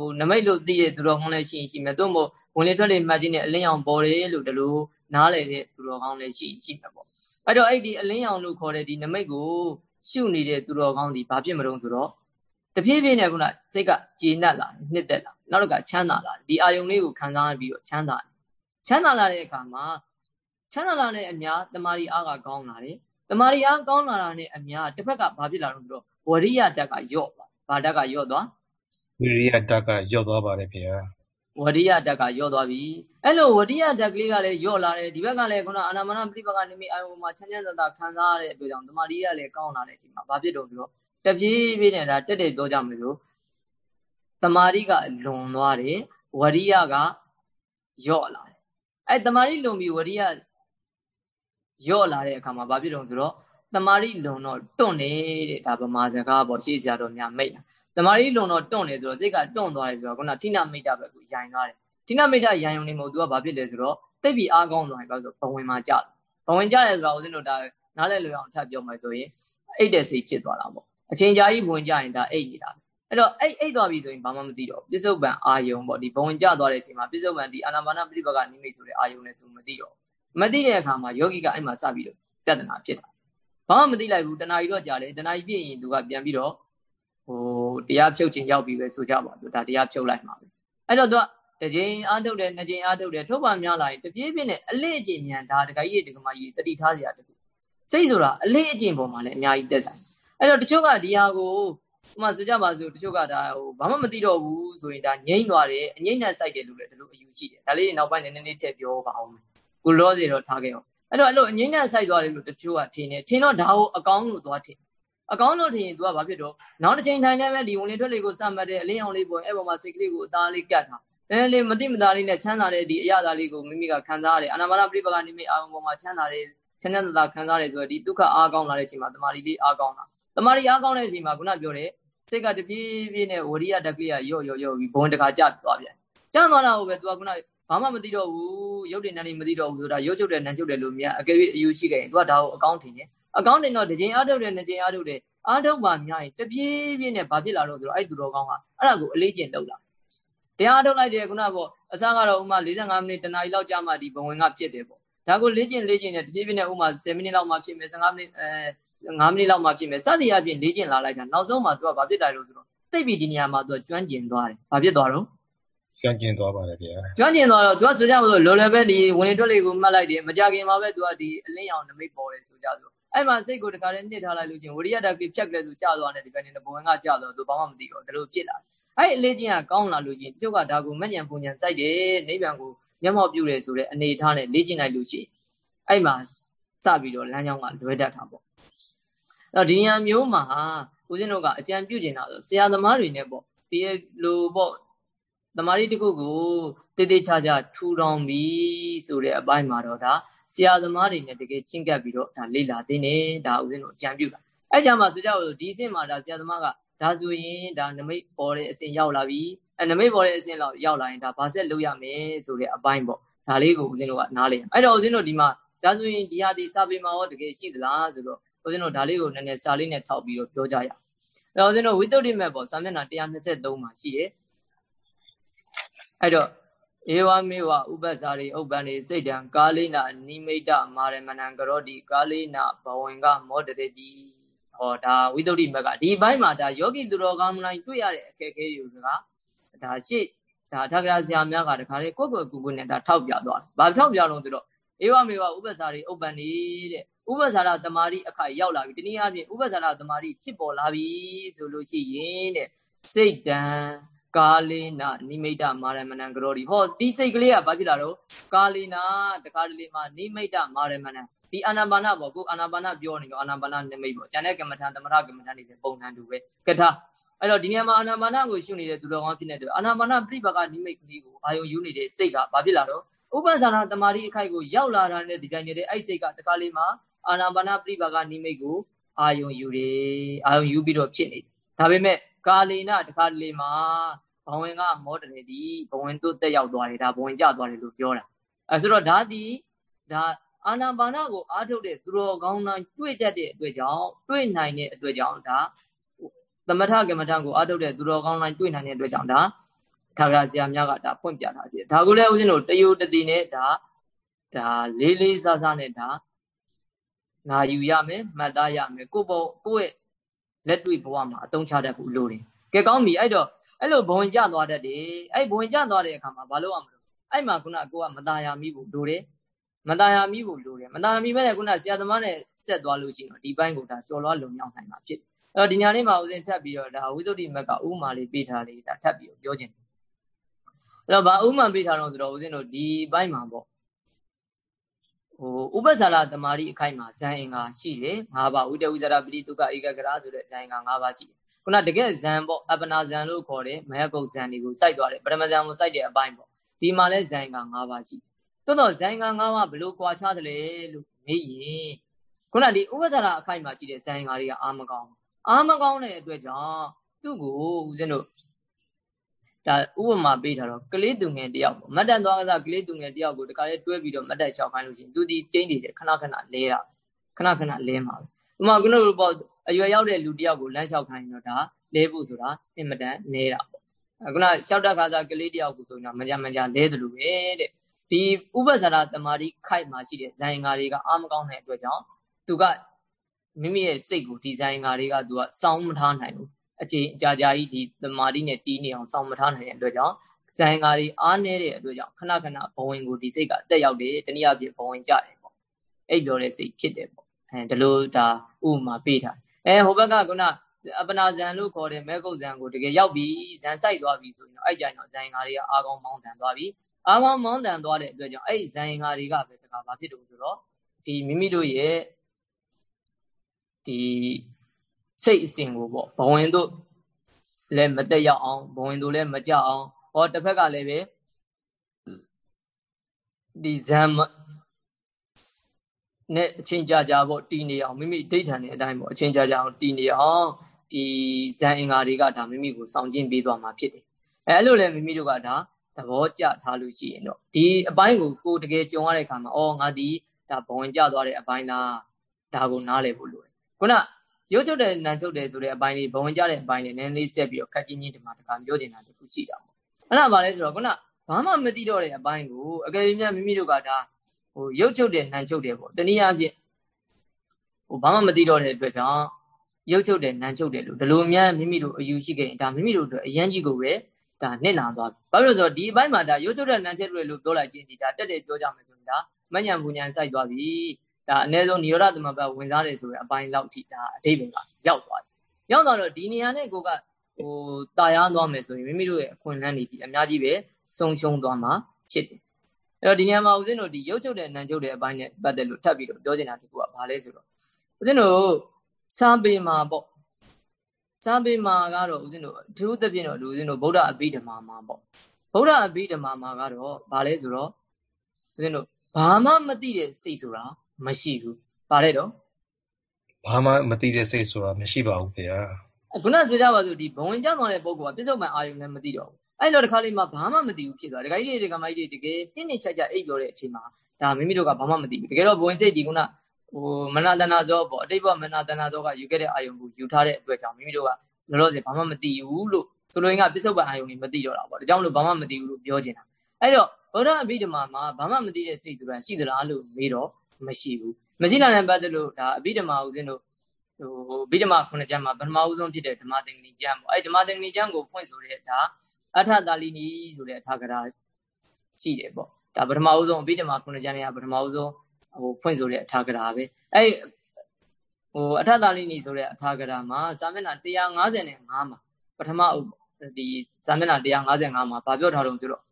Speaker 1: ဟိုနမိတ်လို့သိတဲ့သူတော်ကောင်းလည်းရှိရှိမယ်သို့မဟုတ်ဝင်လေထွက်လေမှတ်ခြင်းနဲ့အလင်းရောင်ပေါ်တယ်လို့ဒီလို နားလည်တဲ့သူတော်ကောင်းလည်းရှိရှိမှာပေါ့အဲ့တော့အဲ့ဒီအလင်းရောင်လို့ခေါ်တဲ့ဒီနမိတ်ကိုရှုနေတဲ့သူတော်ကောင်းဒီဘာဖြစ်မလို့ဆိုတော့တဖြည်းဖြည်းနဲ့ခုနစိတ်ကကျေနပ်လာနှစ်သက်လာနောက်တစ်ခါချမ်းသာလာဒီအာယုံလေးကိုခံစားပြီးတော့ချမ်းသာချမ်းသာလာတဲ့အခါမှာချမ်းသာလာတဲ့အများတမာရီအားကကောင်းလာတယ်တမာရီအားကောင်းလာတာနဲ့အများတစ်ဖက်ကဘာဖြစ်လာလို့ဆိုတော့ဝရိယဓာတ်ကယော့သွားဘာဓာတ်ကယော့သွား
Speaker 2: ဝိရိယဓာတ်ကယော့သွားပါတယ်ခင်ဗျာ
Speaker 1: ဝရိယဓာတ်ကယော့သွားပြီအဲ့လိုဝရိယဓာတ်ကလေးကလည်းယော့လာတယ်ဒီဘက်ကလည်းခုနအာနာမနပြိပကနိမိတ်အာယုံမှာချမ်းချမ်းသာသာခံစားရတဲ့အတွက်ကြောင့်တမာရီကလည်းကောင်းလာတဲ့အချိန်မှာဘာဖြစ်တော့ဆိုတော့တပြေးပြေးနဲ့ဒါတက်တက်ပြောကြမယ်ဆိုတမာရီကလွန်သွားတယ်ဝရိယကယော့လာတယ်အဲ့တမာရီလွန်ပြီးဝရိယယော့လာတဲ့အခါမှာဘာဖြစ်တော့ဆိုတော့တမာရီလွန်တော့တွန့်နေတဲ့ဒါဗမာစကားပေါ့ရှေ့စရာတော်များမိတ်တ မာရီလွန်တော့တွန့်နေဆိုတော့စိတ်ကတွန့်သွားတယ်ဆိုတော့ခုနထိနမိတ်တပဲကိုယိုင်သွားတယ်ထိနမိတ်တယိုင်ုံနေမဟုတ်သူကဘာဖြစ်လဲဆိုတော့တိတ်ပြီးအားကောင်းသွားတယ်ဘာလို့ဆိုဘဝင်မှာကြတယ်ဘဝင်ကြတယ်ဆိုတော့ဦးဇင်းတို့ဒါနားလဲလွယ်အောင်ထပ်ပြောမှဆိုရင်အိတ်တဲ့စိတ်ဖြစ်သွားတာပေါ့အချိန်ကြာကြီးဘဝင်ကြရင်ဒါအိတ်နေတာအဲ့တော့အဲ့အိတ်သွားပြီဆိုရင်ဘာမှမသိတော့ပြစ္ဆုတ်ပံအာယုံပေါ့ဒီဘဝင်ကြသွားတဲ့အချိန်မှာပြစ္ဆုတ်ပံဒီအာနာပါနပြိပကနိမိတ်ဆိုတဲ့အာယုံနဲ့သူမသိတော့မသိတဲ့အခါမှာယောဂီကအဲ့မှာစပြီးတော့ပြဿနာဖြစ်တာဘာမှမသိလိုက်ဘူးတဏှာကြီးတော့ကြာတယ်တဏှာကြီးပြည့်ရင်သူကပြန်ပြီးတော့ဟို တရားဖြုတ်ခြင်းရောက်ပြီပဲဆိုကြပါဘူးဒါတရားဖြုတ်လိုက်မှာပဲအဲ့တော့သူကတစ်ချိန်အားထုတ်တယ်နှစ်ချိန်အားထုတ်တယ်ထုတ်ပါများလာရင်တပြေးပြင်းနဲ့အလေးအကျင့်မြန်ဒါတခါကြီးတကမကြီးတတိထားစရာတခုစိတ်ဆိုတာအလေးအကျင့်ပေါ်မှာလည်းအများကြီးသက်ဆိုင်အဲ့တော့တချို့ကဒီဟာကိုဥမာဆိုကြပါစို့တချို့ကဒါဟိုဘာမှမသိတော့ဘူးဆိုရင်ဒါငြိမ့်သွားတယ်အငြိမ့်နဲ့စိုက်တယ်လို့လည်းဒီလိုအယူရှိတယ်ဒါလေးနောက်ပိုင်းနည်းနည်းလေးထည့်ပြောပါအောင်ကိုလောစီတော့ထားခဲ့အောင်အဲ့တော့အဲ့လိုအငြိမ့်နဲ့စိုက်သွားတယ်လို့တချို့ကထင်တယ်ထင်တော့ဒါကိုအကောင်းလို့သွားထင် အကောင်းလို့ထင်ရင် तू ကဘာဖြစ်တော့နောက်တစ်ချိန်ထိုင်နေပဲဒီဝင်လေထွက်လေကိုစမှတ်တဲ့အလင်းအောင်လေးပေါ်အဲ့ပေါ်မှာစိတ်ကလေးကိုအသားလေးကတ်ထားနည်းနည်းလေးမတိမသားလေးနဲ့ချမ်းသာတဲ့ဒီအရာသားလေးကိုမိမိကခံစားရတယ်အာနာပါနပြိပကနေမိအာရုံပေါ်မှာချမ်းသာတဲ့ချမ်းသာသာခံစားရတယ်ဆိုတော့ဒီဒုက္ခအားကောင်းလာတဲ့အချိန်မှာတမာရီလေးအားကောင်းတာတမာရီအားကောင်းတဲ့အချိန်မှာခုနပြောတဲ့စိတ်ကတပြေးပြေးနဲ့ဝရိယတက်ကလေးကရော့ရော့ရော့ပြီးဘုံတခါကြသွားပြန်ကျန်သွားတာကိုပဲ तू ကခုနဘာမှမသိတော့ဘူးရုပ်တည်နံနေမသိတော့ဘူးဆိုတာရုပ်ချုပ်တယ်နံချုပ်တယ်လို့မြင်အကယ်၍အယူရှိခဲ့ရင် तू ကဒါကိုအကောင်းထင်တယ် အကောင့်တင်တော့တစ်ချိန်အားထုတ်တယ်နှစ်ချိန်အားထုတ်တယ်အားထုတ်ပါများရင်တပြေးပြေးနဲ့ဘာဖြစ်လာတော့ဆိုတော့အဲ့သူတော်ကောင်းကအဲ့ဒါကိုအလေးကျင့်လုပ်လာတရားအားထုတ်လိုက်တယ်ခုနပေါ့အစကတော့ဥမာ45မိနစ်တနာရီလောက်ကြာမှဒီဘဝင်ကဖြစ်တယ်ပေါ့ဒါကိုလေ့ကျင့်လေ့ကျင့်နဲ့တပြေးပြေးနဲ့ဥမာ10မိနစ်လောက်မှဖြစ်မယ်15မိနစ်အဲ9မိနစ်လောက်မှဖြစ်မယ်စသည်အပြင်လေ့ကျင့်လာလိုက်တာနောက်ဆုံးမှသူကဘာဖြစ်လာလို့ဆိုတော့သိပြီဒီနေရာမှာသူကကျွမ်းကျင်သွားတယ်ဘာဖြစ်သွားတော့
Speaker 2: ကျွမ်းကျင်သွားပါတယ်ဗျာ
Speaker 1: ကျွမ်းကျင်သွားတော့သူကဆိုကြမလို့လော်လည်းပဲဒီဝင်ထွက်လေးကိုမှတ်လိုက်တယ်မကြခင်မှာပဲသူကဒီအလင်းရောင်နမိတ်ပေါ်တယ်ဆိုကြဆို အဲ့မှာစိတ်ကိုတခါတည်းညှစ်ထားလိုက်လို့ချင်းဝရိယတပိဖြတ်ကလေးဆိုကြာသွားတယ်ဒီကနေဘဝင်ကကြာသွားသူဘာမှမသိတော့ဒါလိုဖြစ်လာအဲ့အလေးချင်းကကောင်းလာလို့ချင်းတချို့ကဒါကိုမညံပုံညံစိုက်တယ်နိဗ္ဗာန်ကိုမျက်မှောက်ပြုတယ်ဆိုတဲ့အနေထားနဲ့လေ့ကျင့်လိုက်လို့ရှိရင်အဲ့မှာစပြီးတော့လမ်းကြောင်းကလွဲတတ်တာပေါ့အဲ့တော့ဒီနေရာမျိုးမှာဦးဇင်းတို့ကအကြံပြုကျင်တာဆိုဆရာသမားတွေနဲ့ပေါ့ဒီလိုပေါ့သမားလေးတခုကိုတေးသေးချာချာထူထောင်ပြီးဆိုတဲ့အပိုင်းမှာတော့ဒါ ဆရာသမားတွေနဲ့တကယ်ချင်းကပ်ပြီးတော့ဒါလေ့လာသင်တယ်ဒါဦးဇင်းတို့အကြံပြုတာအဲ့ကြမှာဆိုကြလို့ဒီအဆင့်မှာဒါဆရာသမားကဒါဆိုရင်ဒါနမိတ်ပေါ်တဲ့အဆင့်ရောက်လာပြီအဲနမိတ်ပေါ်တဲ့အဆင့်လောက်ရောက်လာရင်ဒါဘာဆက်လုပ်ရမယ်ဆိုတဲ့အပိုင်းပေါ့ဒါလေးကိုဦးဇင်းတို့ကနားလေအဲ့တော့ဦးဇင်းတို့ဒီမှာဒါဆိုရင်ဒီဟာဒီစာပေမှာရောတကယ်ရှိသလားဆိုတော့ဦးဇင်းတို့ဒါလေးကိုနည်းနည်းစာလေးနဲ့ထောက်ပြီးတော့ပြောကြရအောင်အဲ့တော့ဦးဇင်းတို့ဝိတ္တုရိမက်ပေါ့စာမျက်နှာ123မှာရှိတယ်အဲ့တော့ ဧဝမေဝဥပ္ပဇာရိဥပ္ပန္နေစိတ်တံကာလိနာနိမိတ်တမာရမဏံကရောတိကာလိနာဘဝင်ကမောတရတိဟောဒါဝိသုဒ္ဓိမကဒီဘိုင်းမှာဒါယောဂီသူတော်ကောင်းတိုင်းတွေ့ရတဲ့အခက်အခဲတွေကဒါရှေ့ဒါထက္ကရာဆရာများကတခါလေကိုယ့်ကိုယ်ကူကူနဲ့ဒါထောက်ပြသွားတယ်။ဘာထောက်ပြတော့ဆိုတော့ဧဝမေဝဥပ္ပဇာရိဥပ္ပန္နေတဲ့ဥပ္ပဇာရတမာရီအခိုက်ရောက်လာပြီတနည်းအားဖြင့်ဥပ္ပဇာရတမာရီဖြစ်ပေါ်လာပြီဆိုလို့ရှိရင်တဲ့စိတ်တံ ကာလေနာနိမိတ်တမာရမဏံကရောဒီဟောဒီစိတ်ကလေးကဘာဖြစ်လာတော့ကာလေနာတခါတလေမှာနိမိတ်တမာရမဏံဒီအာနာပါနပေါ့ကိုအာနာပါနပြောနေတော့အာနာပါနနိမိတ်ပေါ့ကျန်တဲ့ကမ္မထံသမထကမ္မထံတွေပုံစံတူပဲကထအဲ့တော့ဒီနေရာမှာအာနာပါနကိုရှုနေတဲ့သူတော်ကောင်းဖြစ်နေတဲ့အာနာပါနပြိပကနိမိတ်ကလေးကိုအာယုံယူနေတဲ့စိတ်ကဘာဖြစ်လာတော့ဥပ္ပဇာနာတမာရီအခိုက်ကိုရောက်လာတာနဲ့ဒီပြိုင်နေတဲ့အဲ့စိတ်ကတခါလေးမှာအာနာပါနပြိပကနိမိတ်ကိုအာယုံယူတယ်အာယုံယူပြီးတော့ဖြစ်နေတယ်ဒါပေမဲ့ ကာလေနတခါတလေမှာဘဝင်ကမောတတယ်ဒီဘဝင်တို့တက်ရောက်သွားတယ်ဒါဘဝင်ကျသွားတယ်လို့ပြောတာအဲဆိုတော့ဒါဒီဒါအာနာပါနကိုအားထုတ်တဲ့သူတော်ကောင်းတိုင်းတွေ့တတ်တဲ့အတွက်ကြောင့်တွေ့နိုင်တဲ့အတွက်ကြောင့်ဒါသမထကမ္မထကိုအားထုတ်တဲ့သူတော်ကောင်းတိုင်းတွေ့နိုင်တဲ့အတွက်ကြောင့်ဒါထာဂရဆရာများကဒါဖွင့်ပြထားပြီဒါကိုလည်းဦးဇင်းတို့တယုတတိနဲ့ဒါဒါလေးလေးစားစားနဲ့ဒါနာယူရမယ်မှတ်သားရမယ်ကိုယ့်ဘောကိုယ့်ရဲ့ လက်တွေ့ဘဝမှာအသုံးချတတ်ဖို့လိုတယ်ကဲကောင်းပြီအဲ့တော့အဲ့လိုဘဝင်ကျသွားတတ်တယ်အဲ့ဘဝင်ကျသွားတဲ့အခါမှာဘာလို့ရမလို့အဲ့မှာခုနကိုကမตาရမိဖို့လိုတယ်မตาရမိဖို့လိုတယ်မตาရမိပဲခုနဆရာသမားနဲ့ဆက်သွားလို့ရှိရင်ဒီဘိုင်းကိုဒါကြော်လွှားလုံမြောက်နိုင်မှာဖြစ်အဲ့တော့ဒီညာလေးမှာဦးစင်ထပ်ပြီးတော့ဒါဝိသုဒ္ဓိမက်ကဥမာလေးပေးထားလေးဒါထပ်ပြီးပြောခြင်း အဲ့တော့ဗာဥမှန်ပေးထားတော့ဆိုတော့ဦးဇင်းတို့ဒီဘိုင်းမှာပေါ့ ဟိုဥပ္ပဇာရတမာရီအခိုက်မှာဇန်အင်္ဂါရှိတယ်၅ပါးဥဒဝိဇာရပရိတုကဧကဂရဆိုတဲ့ဇန်အင်္ဂါ၅ပါးရှိတယ်ခုနတကယ်ဇန်ပေါ့အပနာဇန်လို့ခေါ်တယ်မဟကုတ်ဇန်တွေကိုစိုက်သွားတယ်ပရမဇန်ကိုစိုက်တဲ့အပိုင်းပေါ့ဒီမှာလဲဇန်အင်္ဂါ၅ပါးရှိတွန်းတော့ဇန်အင်္ဂါ၅ပါးဘလို့ကွာခြားတယ်လဲလို့မေးရင်ခုနဒီဥပ္ပဇာရအခိုက်မှာရှိတဲ့ဇန်အင်္ဂါတွေကအာမကောင်းအာမကောင်းတဲ့အတွက်ကြောင့်သူ့ကိုဦးဇင်းတို့ ဒါဥပမာပေးထားတော့ကလေးသူငယ်တယောက်ပေါ့မတ်တန်သွားကစားကလေးသူငယ်တယောက်ကိုတခါလေးတွဲပြီးတော့မတ်တက်လျှောက်ခိုင်းလို့ရှိရင်သူဒီကျင်းနေတယ်ခဏခဏလဲတာခဏခဏလဲမှာပဲဥမာခုနကပေါ့အရွယ်ရောက်တဲ့လူတယောက်ကိုလမ်းလျှောက်ခိုင်းတော့ဒါလဲဖို့ဆိုတာအင်မတန်နေတာပေါ့ခုနလျှောက်တက်ခါစားကလေးတယောက်ကိုဆိုရင်တော့မကြမကြလဲတယ်လို့ပဲတဲ့ဒီဥပ္ပဇာရတမာတိခိုက်မှာရှိတဲ့ဇိုင်ငါတွေကအာမကောင်းတဲ့အတွက်ကြောင့်သူကမိမိရဲ့စိတ်ကိုဒီဇိုင်ငါတွေကသူကစောင်းမထားနိုင်ဘူး အချိန်အကြာကြာကြီးဒီသမာဓိနဲ့တီးနေအောင်စောင့်မထားနိုင်တဲ့အတွက်ကြောင့်ဇန်ကားတွေအားနေတဲ့အတွက်ကြောင့်ခဏခဏဘဝင်ကိုဒီစိတ်ကတက်ရောက်တယ်တနည်းအားဖြင့်ဘဝင်ကြတယ်ပေါ့အဲ့ပြောတဲ့စိတ်ဖြစ်တယ်ပေါ့အဲဒီလိုဒါဥပမာပေးထားအဲဟိုဘက်ကကကအပနာဇန်လို့ခေါ်တဲ့မဲကုတ်ဇန်ကိုတကယ်ရောက်ပြီဇန်ဆိုင်သွားပြီဆိုရင်တော့အဲ့ကြိုင်တော့ဇန်ကားတွေကအာကောင်းမောင်းတန်သွားပြီအာကောင်းမောင်းတန်သွားတဲ့အတွက်ကြောင့်အဲ့ဇန်ကားတွေကပဲတခါဘာဖြစ်တယ်ဆိုတော့ဒီမိမိတို့ရဲ့ဒီ စိတ်အစဉ်ကိုပေါ့ဘဝင်တို့လည်းမတက်ရောက်အောင်ဘဝင်တို့လည်းမကြအောင်ဟောတစ်ဖက်ကလည်းပဲဒီဇမ်နဲ့အချင်းကြာကြာပေါ့တည်နေအောင်မိမိဒိဋ္ဌံနဲ့အတိုင်းပေါ့အချင်းကြာကြာအောင်တည်နေအောင်ဒီဇန်အင်္ဂါတွေကဒါမိမိကိုစောင့်ကျင်းပေးသွားမှာဖြစ်တယ်အဲအဲ့လိုလည်းမိမိတို့ကဒါသဘောကျထားလို့ရှိရင်တော့ဒီအပိုင်းကိုကိုတကယ်ကြုံရတဲ့အခါမှာအော်ငါဒီဒါဘဝင်ကြသွားတဲ့အပိုင်းလားဒါကိုနားလည်ဖို့လိုတယ်ခုန ရုပ်ချုပ်တဲ့နာချုပ်တယ်ဆိုတဲ့အပိုင်းလေးဘဝင်ကြတဲ့အပိုင်းလေးနည်းနည်းဆက်ပြီးတော့ခက်ချင်းချင်းဒီမှာတခါပြောချင်တာတခုရှိတာပေါ့အဲ့ဒါပါလဲဆိုတော့ခုနဘာမှမသိတော့တဲ့အပိုင်းကိုအကယ်၍များမိမိတို့ကဒါဟိုရုပ်ချုပ်တယ်နာချုပ်တယ်ပေါ့တနည်းအားဖြင့်ဟိုဘာမှမသိတော့တဲ့အတွက်ကြောင့်ရုပ်ချုပ်တယ်နာချုပ်တယ်လို့ဒီလိုများမိမိတို့အယူရှိခဲ့ရင်ဒါမိမိတို့အတွက်အရန်ကြီးကိုပဲဒါနစ်နာသွားပြီဘာလို့လဲဆိုတော့ဒီအပိုင်းမှာဒါရုပ်ချုပ်တဲ့နာချုပ်တယ်လို့ပြောလိုက်ချင်းဒီဒါတက်တယ်ပြောကြမယ်ဆိုရင်ဒါမညံပူညံစိုက်သွားပြီ ဒါအ ਨੇ ဆုံးនិရောဓသမဘဝင်စားတယ်ဆိုတဲ့အပိုင်းလောက်ထိဒါအတိပ္ပယ်ကရောက်သွားတယ်။ရောက်သွားတော့ဒီနေရာနဲ့ကိုကဟိုတာယာသွားမယ်ဆိုရင်မိမိတို့ရဲ့အခွင့်အလမ်းတွေဒီအများကြီးပဲဆုံးရှုံးသွားမှာဖြစ်တယ်။အဲ့တော့ဒီနေရာမှာဦးဇင်းတို့ဒီရုပ်ချုပ်တဲ့နံချုပ်တဲ့အပိုင်းနဲ့ပတ်သက်လို့ထပ်ပြီးတော့ပြောချင်တာဒီကဘာလဲဆိုတော့ဦးဇင်းတို့စာပေမှာပေါ့စာပေမှာကတော့ဦးဇင်းတို့အထူးသဖြင့်တော့ဦးဇင်းတို့ဗုဒ္ဓအဘိဓမ္မာမှာပေါ့ဗုဒ္ဓအဘိဓမ္မာမှာကတော့ဘာလဲဆိုတော့ဦးဇင်းတို့ဘာမှမသိတဲ့စိတ်ဆိုတာ မရှိဘူး။ဘာလဲတော့
Speaker 2: ဘာမှမသိတဲ့စိတ်ဆိုတာမရှိပါဘူးခင်ဗျာ။
Speaker 1: ခုနဆိုကြပါစို့ဒီဘဝင်ကြောင်းသွားတဲ့ပုံကပြစ္ဆုတ်ပန်အာယုံလည်းမသိတော့ဘူး။အဲ့တော့တခါလေးမှဘာမှမသိဘူးဖြစ်သွားတယ်။ဒကာကြီးတွေဒကာမကြီးတွေတကယ်နှိမ့်နှိမ့်ချက်ချက်အိပ်ပြောတဲ့အချိန်မှာဒါမိမိတို့ကဘာမှမသိဘူး။တကယ်တော့ဘဝင်စိတ်ဒီခုနဟိုမနာတနာဇောပေါ့အတိတ်ဘမနာတနာဇောကယူခဲ့တဲ့အာယုံကိုယူထားတဲ့အတွက်ကြောင့်မိမိတို့ကလောလောဆယ်ဘာမှမသိဘူးလို့ဆိုလိုရင်းကပြစ္ဆုတ်ပန်အာယုံတွေမသိတော့တာပေါ့။ဒါကြောင့်မလို့ဘာမှမသိဘူးလို့ပြောချင်တာ။အဲ့တော့ဗုဒ္ဓအဘိဓမ္မာမှာဘာမှမသိတဲ့စိတ်ဆိုတာရှိသလားလို့မေးတော့ မရှိဘူးမရှိတာနဲ့ပတ်သက်လို့ဒါအဘိဓမ္မာဦးဇင်းတို့ဟိုအဘိဓမ္မာခုနှစ်ကျမ်းမှာပထမဦးဆုံးဖြစ်တဲ့ဓမ္မသင်္ကနီကျမ်းပေါ့အဲ့ဓမ္မသင်္ကနီကျမ်းကိုဖွင့်ဆိုတဲ့ဒါအထတာလီနီဆိုတဲ့အထာကရာရှိတယ်ပေါ့ဒါပထမဦးဆုံးအဘိဓမ္မာခုနှစ်ကျမ်းတွေကပထမဦးဆုံးဟိုဖွင့်ဆိုတဲ့အထာကရာပဲအဲ့ဟိုအထတာလီနီဆိုတဲ့အထာကရာမှာစာမျက်နှာ155မှာပထမဒီစာမျက်နှာ155မှာဗာပြောထားတော့ဆိုတော့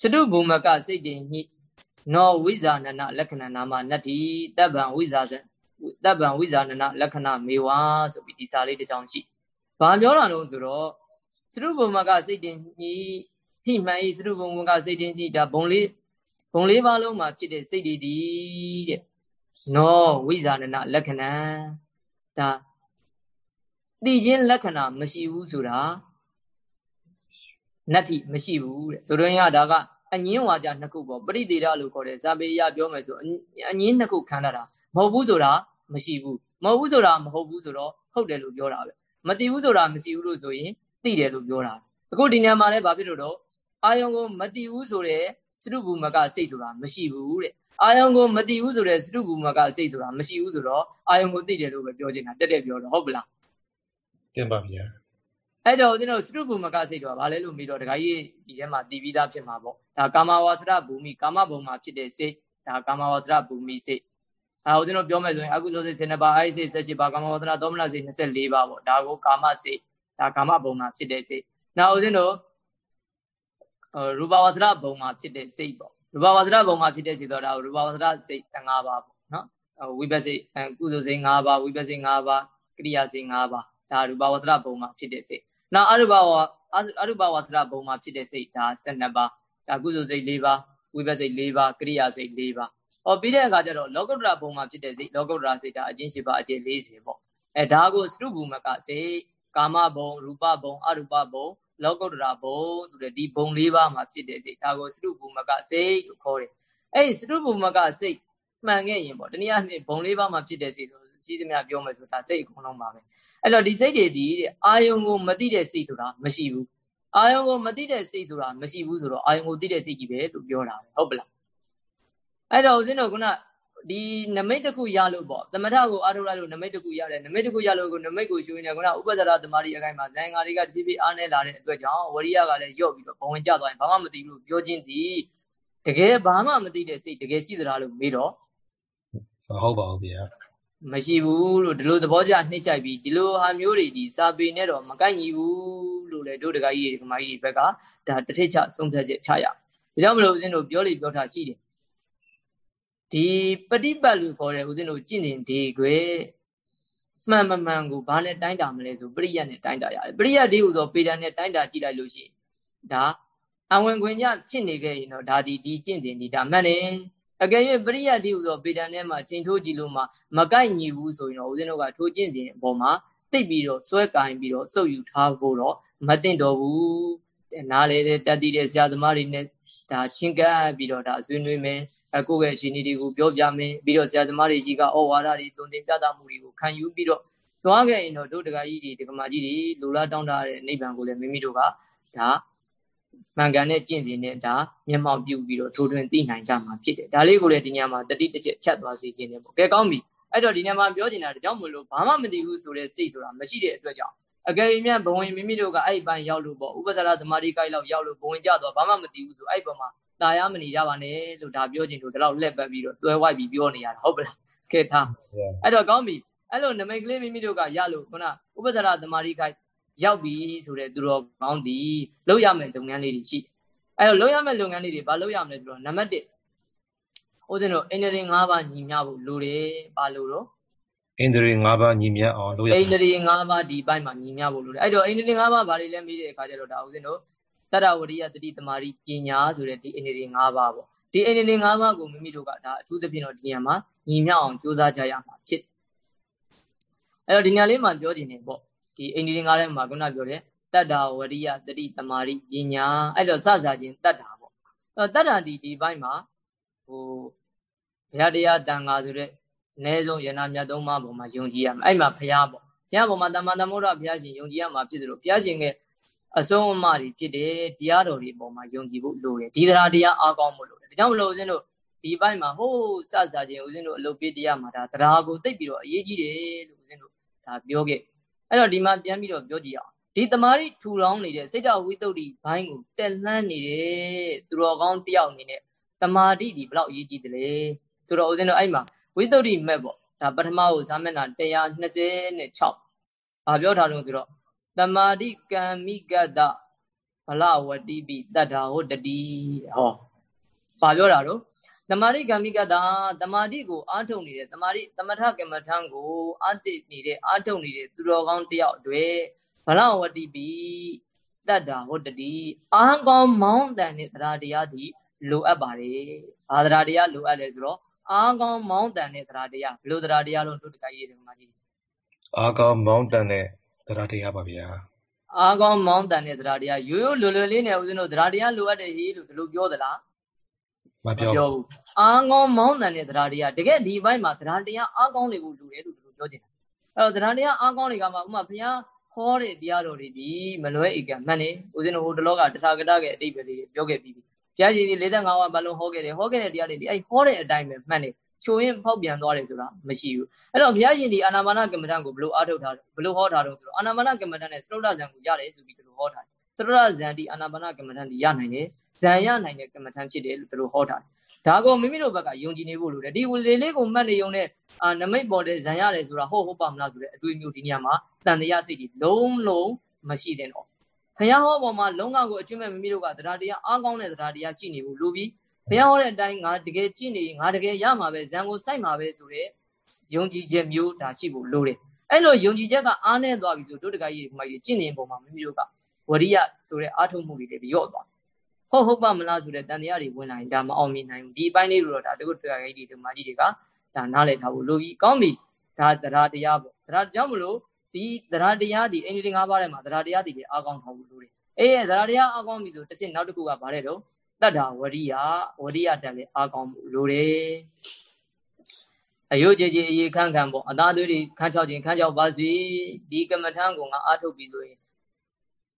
Speaker 1: စတုဘုမကစိတ်တည်ညိ နောဝိဇာနနလက္ခဏာနာမနတ္တိတပ္ပံဝိဇာဇတပ္ပံဝိဇာနနလက္ခဏာမေဝါဆိုပြီးဒီစာလေးတစ်ကြောင်းရှိ။ဘာပြောတာလို့ဆိုတော့သရုပ်ဘုံမကစိတ်တင်ကြီးဟိမှန်ဤသရုပ်ဘုံကစိတ်တင်ကြီးဒါဘုံလေးဘုံလေးပါလုံးမှာဖြစ်တဲ့စိတ်တွေဒီတဲ့။နောဝိဇာနနလက္ခဏာဒါတည်ခြင်းလက္ခဏာမရှိဘူးဆိုတာနတ္တိမရှိဘူးတဲ့ဆိုတော့ရဒါက အငင်းဝါကြနှစ်ခုပေါ့ပရိသေရလို့ခေါ်တယ်ဇာပေရပြောမယ်ဆိုအငင်းနှစ်ခုခံရတာမဟုတ်ဘူးဆိုတာမရှိဘူးမဟုတ်ဘူးဆိုတာမဟုတ်ဘူးဆိုတော့ဟုတ်တယ်လို့ပြောတာပဲမသိဘူးဆိုတာမရှိဘူးလို့ဆိုရင်သိတယ်လို့ပြောတာအခုဒီနေရာမှာလည်းဘာဖြစ်လို့တော့အာယုံကိုမသိဘူးဆိုတဲ့စတုဘူမကစိတ်ဆိုတာမရှိဘူးတဲ့အာယုံကိုမသိဘူးဆိုတဲ့စတုဘူမကစိတ်ဆိုတာမရှိဘူးဆိုတော့အာယုံကိုသိတယ်လို့ပဲပြောချင်တာတက်တက်ပြောတော့ဟုတ်ပလား
Speaker 2: တင်ပါဗျာ
Speaker 1: အဲ့တော့ဦးဇင်းတို့စတုဘူမကစိတ်တော့ဗာလဲလို့ပြီးတော့ဒကာကြီးဒီထဲမှာတည်ပြီးသားဖြစ်မှာပေါ့ဒါကာမဝါစရဘူမိကာမဘုံမှာဖြစ်တဲ့စိတ်ဒါကာမဝါစရဘူမိစိတ်အာဦးဇင်းတို့ပြောမယ်ဆိုရင်အကုသိုလ်စိတ်7ပါးအိစိတ်18ပါးကာမဝါစရသောမနစိတ်24ပါးပေါ့ဒါကိုကာမစိတ်ဒါကာမဘုံမှာဖြစ်တဲ့စိတ်နောက်ဦးဇင်းတို့ရူပဝါစရဘုံမှာဖြစ်တဲ့စိတ်ပေါ့ရူပဝါစရဘုံမှာဖြစ်တဲ့စိတ်တော့ဒါရူပဝါစရစိတ်15ပါးပေါ့နော်ဝိပဿစိတ်ကုသိုလ်စိတ်5ပါးဝိပဿစိတ်5ပါးကရိယာစိတ်5ပါးဒါရူပဝါစရဘုံမှာဖြစ်တဲ့စိတ် နောက်အရူပဝါအရူပဝါစရဘုံမှာဖြစ်တဲ့စိတ်ဒါ12ပါးဒါကုသိုလ်စိတ်4ပါးဝိပဿစိတ်4ပါးကရိယာစိတ်4ပါးဟောပြီးတဲ့အခါကျတော့လောကုတ္တရာဘုံမှာဖြစ်တဲ့စိတ်လောကုတ္တရာစိတ်ဒါအကျဉ်းရှိပါအကျဉ်း40ပေါ့အဲဒါကိုစတုဘူမကစိတ်ကာမဘုံရူပဘုံအရူပဘုံလောကုတ္တရာဘုံဆိုတဲ့ဒီဘုံ၄ပါးမှာဖြစ်တဲ့စိတ်ဒါကိုစတုဘူမကစိတ်လို့ခေါ်တယ်အဲ့ဒီစတုဘူမကစိတ်မှန်ခဲ့ရင်ပေါ့တနည်းအားဖြင့်ဘုံ၄ပါးမှာဖြစ်တဲ့စိတ်ဆို ရှိသမျှပြောမယ်ဆိုဒါစိတ်အကုန်လုံးပါပဲအဲ့တော့ဒီစိတ်တွေဒီတဲ့အာယုံကိုမသိတဲ့စိတ်ဆိုတာမရှိဘူးအာယုံကိုမသိတဲ့စိတ်ဆိုတာမရှိဘူးဆိုတော့အာယုံကိုသိတဲ့စိတ်ကြီးပဲလို့ပြောတာပဲဟုတ်ပလားအဲ့တော့ဦးဇင်းတို့ကဒီနမိတ်တစ်ခုရလို့ပေါ့သမထကိုအားထုတ်လိုက်လို့နမိတ်တစ်ခုရတယ်နမိတ်တစ်ခုရလို့ကိုနမိတ်ကိုရှုနေကဥပဇ္ဇရာသမารီအခိုင်မှာဇန်ငါတွေကတဖြည်းဖြည်းအားနေလာတဲ့အတွက်ကြောင့်ဝရိယကလည်းယော့ပြီးတော့ဘဝင်ကျသွားရင်ဘာမှမသိဘူးလို့ပြောချင်းဒီတကယ်ဘာမှမသိတဲ့စိတ်တကယ်ရှိသလားလို့မေးတော့
Speaker 2: မဟုတ်ပါဘူးဗျာ
Speaker 1: မရှိဘူးလို့ဒီလိုသဘောကျနှိမ့်ချိုက်ပြီးဒီလိုဟာမျိုးတွေဒီစာပေနဲ့တော့မကိုက်ညီဘူးလို့လေတို့တကကြီးတွေဒီကမကြီးတွေဘက်ကဒါတထိတ်ချဆုံးဖြတ်ချက်ချရဒါကြောင့်မလို့ဦးဇင်းတို့ပြောလေပြောထားရှိတယ်ဒီပฏิပတ်လို့ခေါ်တဲ့ဦးဇင်းတို့ကြည်နေဒီကွယ်မှန်မမှန်ကိုဘာနဲ့တိုင်းတာမလဲဆိုပရိယတ်နဲ့တိုင်းတာရတယ်ပရိယတ်ဒီဟူသောပေဒံနဲ့တိုင်းတာကြည့်လိုက်လို့ရှိရင်ဒါအဝင်ခွင်ညဖြစ်နေခဲ့ရင်တော့ဒါဒီဒီကျင့်တင်ဒီဒါမှန်တယ် အကယ်၍ပရိယတ်ဒီဟူသောပေဒံထဲမှာချိန်ထိုးကြည့်လို့မှမကိုက်ညီဘူးဆိုရင်တော့ဦးဇင်းတို့ကထိုးကျင့်စဉ်အပေါ်မှာတိတ်ပြီးတော့စွဲကင်ပြီးတော့စုပ်ယူထားဖို့တော့မသင့်တော်ဘူးနားလေတဲ့တတ်တည်တဲ့ဆရာသမားတွေနဲ့ဒါချင်းကပ်ပြီးတော့ဒါဆွေးနွေးမယ်အကိုယ့်ရဲ့ရှင်တွေကိုပြောပြမယ်ပြီးတော့ဆရာသမားတွေကြီးကဩဝါဒတွေတုံတင်ပြသမှုတွေကိုခံယူပြီးတော့သွားခဲ့ရင်တော့တို့တကကြီးတွေတကမာကြီးတွေလူလားတောင်းတတဲ့နိဗ္ဗာန်ကိုလည်းမိမိတို့ကဒါ မှန်ကန်တဲ့ကျင့်စဉ်နဲ့ဒါမျက်မှောက်ပြုပြီးတော့ထိုးထွင်းသိနိုင်ကြမှာဖြစ်တယ်ဒါလေးကိုလည်းဒီညမှာတတိတစ်ချက်ချက်သွားစေခြင်းနဲ့ပေါ့ကဲကောင်းပြီအဲ့တော့ဒီညမှာပြောချင်တာတကြောင်မလို့ဘာမှမသိဘူးဆိုတဲ့စိတ်ဆိုတာမရှိတဲ့အတွက်ကြောင့်အကယ်၍ဘဝင်မိမိတို့ကအဲ့ပိုင်းရောက်လို့ပေါ့ဥပဇ္ဇရာသမာဓိကိုက်လောက်ရောက်လို့ဘဝင်ကြတော့ဘာမှမသိဘူးဆိုအဲ့ပေါ်မှာตายရမနေကြပါနဲ့လို့ဒါပြောချင်လို့ဒီလောက်လက်ပတ်ပြီးတော့တွဲဝိုက်ပြီးပြောနေရတာဟုတ်ပလားကဲထားအဲ့တော့ကောင်းပြီအဲ့လိုနမိတ်ကလေးမိမိတို့ကရလို့ခုနဥပဇ္ဇရာသမာဓိခိုက် ရောက်ပြီဆိုတဲ့သူတော်ကောင်းသည်လုပ်ရမယ့်လုပ်ငန်းလေးတွေရှိအဲ့တော့လုပ်ရမယ့်လုပ်ငန်းလေးတွေဘာလုပ်ရမလဲဆိုတော့နံပါတ်1ဦးဇင်းတို့အင်္ဂရိ၅ပါးညီမျှဖို့လိုတယ်ဘာလို့တော့
Speaker 2: အင်္ဂရိ၅ပါးညီမျှအောင်လုပ်ရ
Speaker 1: အင်္ဂရိ၅ပါးဒီဘက်မှာညီမျှဖို့လိုတယ်အဲ့တော့အင်္ဂရိ၅ပါးဘာတွေလဲမေးတဲ့အခါကျတော့ဒါဦးဇင်းတို့တတဝရိယတတိတမာရီပညာဆိုတဲ့ဒီအနေတွေ၅ပါးပေါ့ဒီအနေတွေ၅ပါးကိုမိမိတို့ကဒါအထူးသဖြင့်တော့ဒီနေရာမှာညီမျှအောင်ကြိုးစားကြရမှာဖြစ်အဲ့တော့ဒီနေရာလေးမှာပြောချင်တယ်ပေါ့ ဒီအိန္ဒိယငါးထဲမှာခုနပြောတဲ့တတ္တာဝရိယတတိတမာရီပညာအဲ့တော့စစချင်းတတ္တာပေါ့အဲ့တတ္တာဒီဒီဘိုင်းမှာဟိုဘုရားတရားတန်ခါဆိုတဲ့အနည်းဆုံးယနာမြတ်သုံးပါးပေါ်မှာယုံကြည်ရမယ်အဲ့မှာဘုရားပေါ့ဘုရားပေါ်မှာတမန်တမောရဘုရားရှင်ယုံကြည်ရမှာဖြစ်တယ်လို့ဘုရားရှင်ကအဆုံးအမတွေဖြစ်တယ်တရားတော်တွေပေါ်မှာယုံကြည်ဖို့လိုတယ်ဒီတရားတရားအားကောင်းဖို့လိုတယ်ဒါကြောင့်မလို့ဦးဇင်းတို့ဒီဘက်မှာဟိုးစစချင်းဦးဇင်းတို့အလုပ်ပေးတရားမှာဒါတရားကိုသိပြီးတော့အရေးကြီးတယ်လို့ဦးဇင်းတို့ဒါပြောခဲ့ အဲ့တော့ဒီမှာပြန်ပြီးတော့ပြောကြည့်အောင်ဒီတမာရီထူထောင်နေတဲ့စိတ်တဝိတုဒ္ဓိဘိုင်းကိုတက်လှမ်းနေတဲ့သူတော်ကောင်းတယောက်အနေနဲ့တမာတိဒီဘလောက်အရေးကြီးတယ်လဲဆိုတော့ဦးဇင်းတို့အဲ့မှာဝိတုဒ္ဓိမက်ပေါ့ဒါပထမကိုဇာမျက်နှာ126ဘာပြောထားလို့ဆိုတော့တမာတိကံမိကတဘလဝတိပိတတ္ထာဟောတတိဟောဘာပြောတာတော့ တမာတိကံမိကတာတမာတိကိုအာထုတ်နေတဲ့တမာတိတမထကမ္မထံကိုအာတိနေတဲ့အာထုတ်နေတဲ့သူတော်ကောင်းတယောက်တွေဘလဝတိပိတတ္ထာဟောတတိအာကောင်းမောင်းတန်တဲ့တရားတရားဒီလိုအပ်ပါတယ်ဘာတရားတရားလိုအပ်လဲဆိုတော့အာကောင်းမောင်းတန်တဲ့တရားတရားဘယ်လိုတရားတရားလို့တို့တခါရေးတယ်မှာကြီး
Speaker 2: အာကောင်းမောင်းတန်တဲ့တရားတရားပါဗျာ
Speaker 1: အာကောင်းမောင်းတန်တဲ့တရားတရားရိုးရိုးလွယ်လွယ်လေးနဲ့ဦးဇင်းတို့တရားတရားလိုအပ်တယ်ဟေးလို့ဒီလိုပြောသလား
Speaker 2: မပြောဘူး
Speaker 1: အာကောင်းမောင်းတန်တဲ့တရားတရားတကယ်ဒီဘက်မှာတရားတရားအာကောင်းတွေကိုလူတယ်လို့ဒီလိုပြောချင်တာအဲ့တော့တရားတရားအာကောင်းတွေကမှဥမာဘုရားဟောတဲ့တရားတော်တွေဒီမလွဲဧကမှန်နေဦးဇင်းတို့ဟိုတလောကတထာဂတရဲ့အတိတ်ပဲလေးပြောခဲ့ပြီးပြီဘုရားရှင်ဒီ45ဝါဘလုံးဟောခဲ့တယ်ဟောခဲ့တဲ့တရားတွေဒီအဲ့ဟောတဲ့အတိုင်းပဲမှန်နေချိုးရင်ဖောက်ပြန်သွားတယ်ဆိုတာမရှိဘူးအဲ့တော့ဘုရားရှင်ဒီအာနာပါနကမ္မဋ္ဌာန်းကိုဘလို့အားထုတ်ထားဘလို့ဟောထားတော့ဆိုတော့အာနာပါနကမ္မဋ္ဌာန်းနဲ့သရုတ်ဇံကိုရတယ်ဆိုပြီးဘလို့ဟောထားတယ်သရုတ်ဇံဒီအာနာပါနကမ္မဋ္ဌာန်းဒီရနိုင်တယ် ဇံရနိုင်တဲ့ကမ္မဋ္ဌာန်းဖြစ်တယ်လို့ဘလို့ဟောထားတယ်ဒါကိုမိမိတို့ဘက်ကယုံကြည်နေဖို့လိုတယ်ဒီဝလေလေးကိုမှတ်နေုံနဲ့အာနမိတ်ပေါ်တဲ့ဇံရတယ်ဆိုတာဟုတ်ဟုတ်ပါမလားဆိုတဲ့အတွေ့အမျိုးဒီနေရာမှာတန်တရားစိတ်ကြီးလုံးလုံးမရှိတဲ့တော့ဘုရားဟောပေါ်မှာလုံးဝကိုအကျွတ်မဲ့မိမိတို့ကတရားတရားအားကောင်းတဲ့တရားတရားရှိနေဖို့လိုပြီးဘုရားဟောတဲ့အတိုင်းငါတကယ်ကြည့်နေငါတကယ်ရမှာပဲဇံကိုစိုက်မှာပဲဆိုတဲ့ယုံကြည်ချက်မျိုးဒါရှိဖို့လိုတယ်အဲ့လိုယုံကြည်ချက်ကအားနည်းသွားပြီဆိုတို့တကကြီးမိုက်ကြီးကြည့်နေပုံမှာမိမိတို့ကဝရိယဆိုတဲ့အားထုတ်မှုတွေတွေရော့သွား ဟုတ်ဟုတ်ပါမလားဆိုတဲ့တန်တရားတွေဝင်လာရင်ဒါမအောင်မြင်နိုင်ဘူးဒီအပိုင်းလေးလိုတော့ဒါတို့တကကြီးတွေဒီမကြီးတွေကဒါနားလည်ထားဖို့လိုပြီကောင်းပြီဒါတရားတရားပေါ့တရားကြောင့်မလို့ဒီတရားတရားဒီအင်္ဂလိပ်၅ပါးထဲမှာတရားတရားတွေအားကောင်းထားဖို့လိုတယ်အေးတရားတရားအားကောင်းပြီဆိုတစ်စက်နောက်တစ်ခုကဗါတဲ့တော့တတ္တာဝရိယဝရိယတန်လည်းအားကောင်းမှုလိုတယ်အယုတ်ကြည်ကြည်အေးခန့်ခန့်ပေါ့အသားသွေးတွေခန့်ချောက်ခြင်းခန့်ချောက်ပါစီဒီကမ္မထံကိုငါအားထုတ်ပြီးဆိုရင်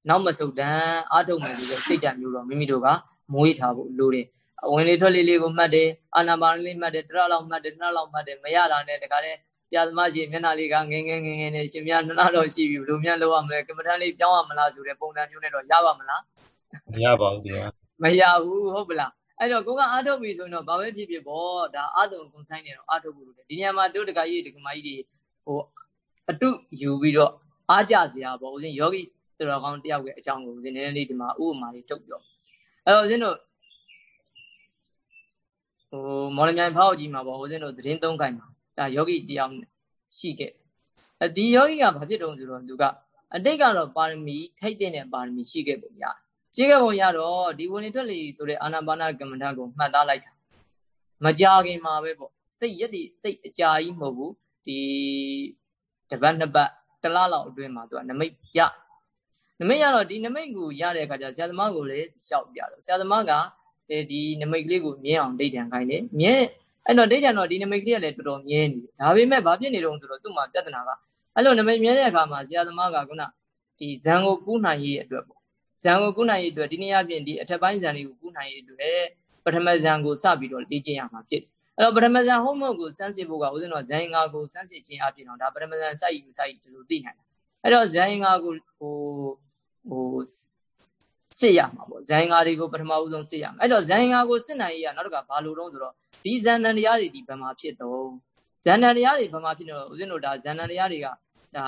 Speaker 1: နောက်မဆုတ်တန်းအားထုတ်မယ်ဆိုတဲ့စိတ်ဓာတ်မျိုးတော့မိမိတို့ကမွေးထားဖို့လိုတယ်အဝင်လေးထွက်လေးလေးကိုမှတ်တယ်အာနာပါနလေးမှတ်တယ်တရလောက်မှတ်တယ်တရလောက်မှတ်တယ်မရတာနဲ့တခါတည်းဆရာသမားကြီးမျက်နှာလေးကငငယ်ငငယ်နဲ့ရှင်များနှစ်တော့ရှိပြီဘယ်လိုများလုပ်ရမလဲကမ္မထန်လေးပြောင်းရမလားဆိုတဲ့ပုံစံမျိုးနဲ့တော့ရပါမလား
Speaker 2: မရပါဘူးဗျာ
Speaker 1: မရဘူးဟုတ်ပလားအဲ့တော့ကိုကအားထုတ်ပြီဆိုရင်တော့ဘာပဲဖြစ်ဖြစ်ပေါ့ဒါအာတုံကုန်ဆိုင်နေတော့အားထုတ်ဖို့လိုတယ်ဒီနေရာမှာတို့တကကြီးတကမကြီးတွေဟိုအတုယူပြီးတော့အားကြစရာပေါ့ဦးဇင်းယောဂီ တော်ကောင်းတယောက်ရဲ့အကြောင်းကိုဦးဇင်းနည်းနည်းလေးဒီမှာဥပမာလေးထုတ်ပြောအဲ့တော့ဦးဇင်းတို့ဟိုမော်လမြိုင်ဖောက်ကြီးမှာပေါ့ဦးဇင်းတို့သတင်းသုံးခိုင်မှာဒါယောဂီတယောက်ရှိခဲ့အဲဒီယောဂီကဘာဖြစ်တုံးဆိုတော့သူကအတိတ်ကတော့ပါရမီထိုက်တဲ့ပါရမီရှိခဲ့ပုံရတယ်ရှိခဲ့ပုံရတော့ဒီဝင်နေထွက်လေဆိုတဲ့အာနာပါနာကမ္မဋ္ဌာန်းကိုမှတ်သားလိုက်တာမကြခင်မှာပဲပေါ့တိတ်ရက်တိတိတ်အကြာကြီးမဟုတ်ဘူးဒီတပတ်နှစ်ပတ်တလားလောက်အတွင်းမှာသူကနမိတ်ရ နမိတ်ရတော့ဒီနမိတ်ကိုရတဲ့အခါကျဆရာသမားကိုလည်းရှောက်ပြတော့ဆရာသမားကဒီနမိတ်ကလေးကိုမြင်အောင်ဒိဋ္ဌံခိုင်းတယ်မြင်အဲ့တော့ဒိဋ္ဌံတော့ဒီနမိတ်ကလေးကလည်းတော်တော်မြင်နေတယ်ဒါပေမဲ့ဘာဖြစ်နေတော့ဆိုတော့သူ့မှာပြဿနာကအဲ့လိုနမိတ်မြင်တဲ့အခါမှာဆရာသမားကခုနဒီဇံကိုကူးနိုင်ရေးအတွက်ပေါ့ဇံကိုကူးနိုင်ရေးအတွက်ဒီနေ့အပြင်ဒီအထက်ပိုင်းဇံတွေကိုကူးနိုင်ရေးအတွက်ပထမဇံကိုစပြီးတော့လေ့ကျင့်ရမှာဖြစ်တယ်အဲ့တော့ပထမဇန်ဟုတ်မဟုတ်ကိုစမ်းစစ်ဖို့ကဦးဇင်းတော်ဇန်ငါကိုစမ်းစစ်ခြင်းအပြင်တော့ဒါပထမဇန်စိုက်ယူစိုက်ဒီလိုသိနိုင်တယ်အဲ့တော့ဇန်ငါကိုဟို ဟိုစစ်ရမှာပေါ့ဇန်ငါတွေကိုပထမဦးဆုံးစစ်ရမှာအဲ့တော့ဇန်ငါကိုစစ်နိုင်ရနောက်တစ်ခါဘာလို့တော့ဆိုတော့ဒီဇန်နန်တရားတွေဒီဘယ်မှာဖြစ်တော့ဇန်နန်တရားတွေဘယ်မှာဖြစ်တော့ဦးဇင်းတို့ဒါဇန်နန်တရားတွေကဒါ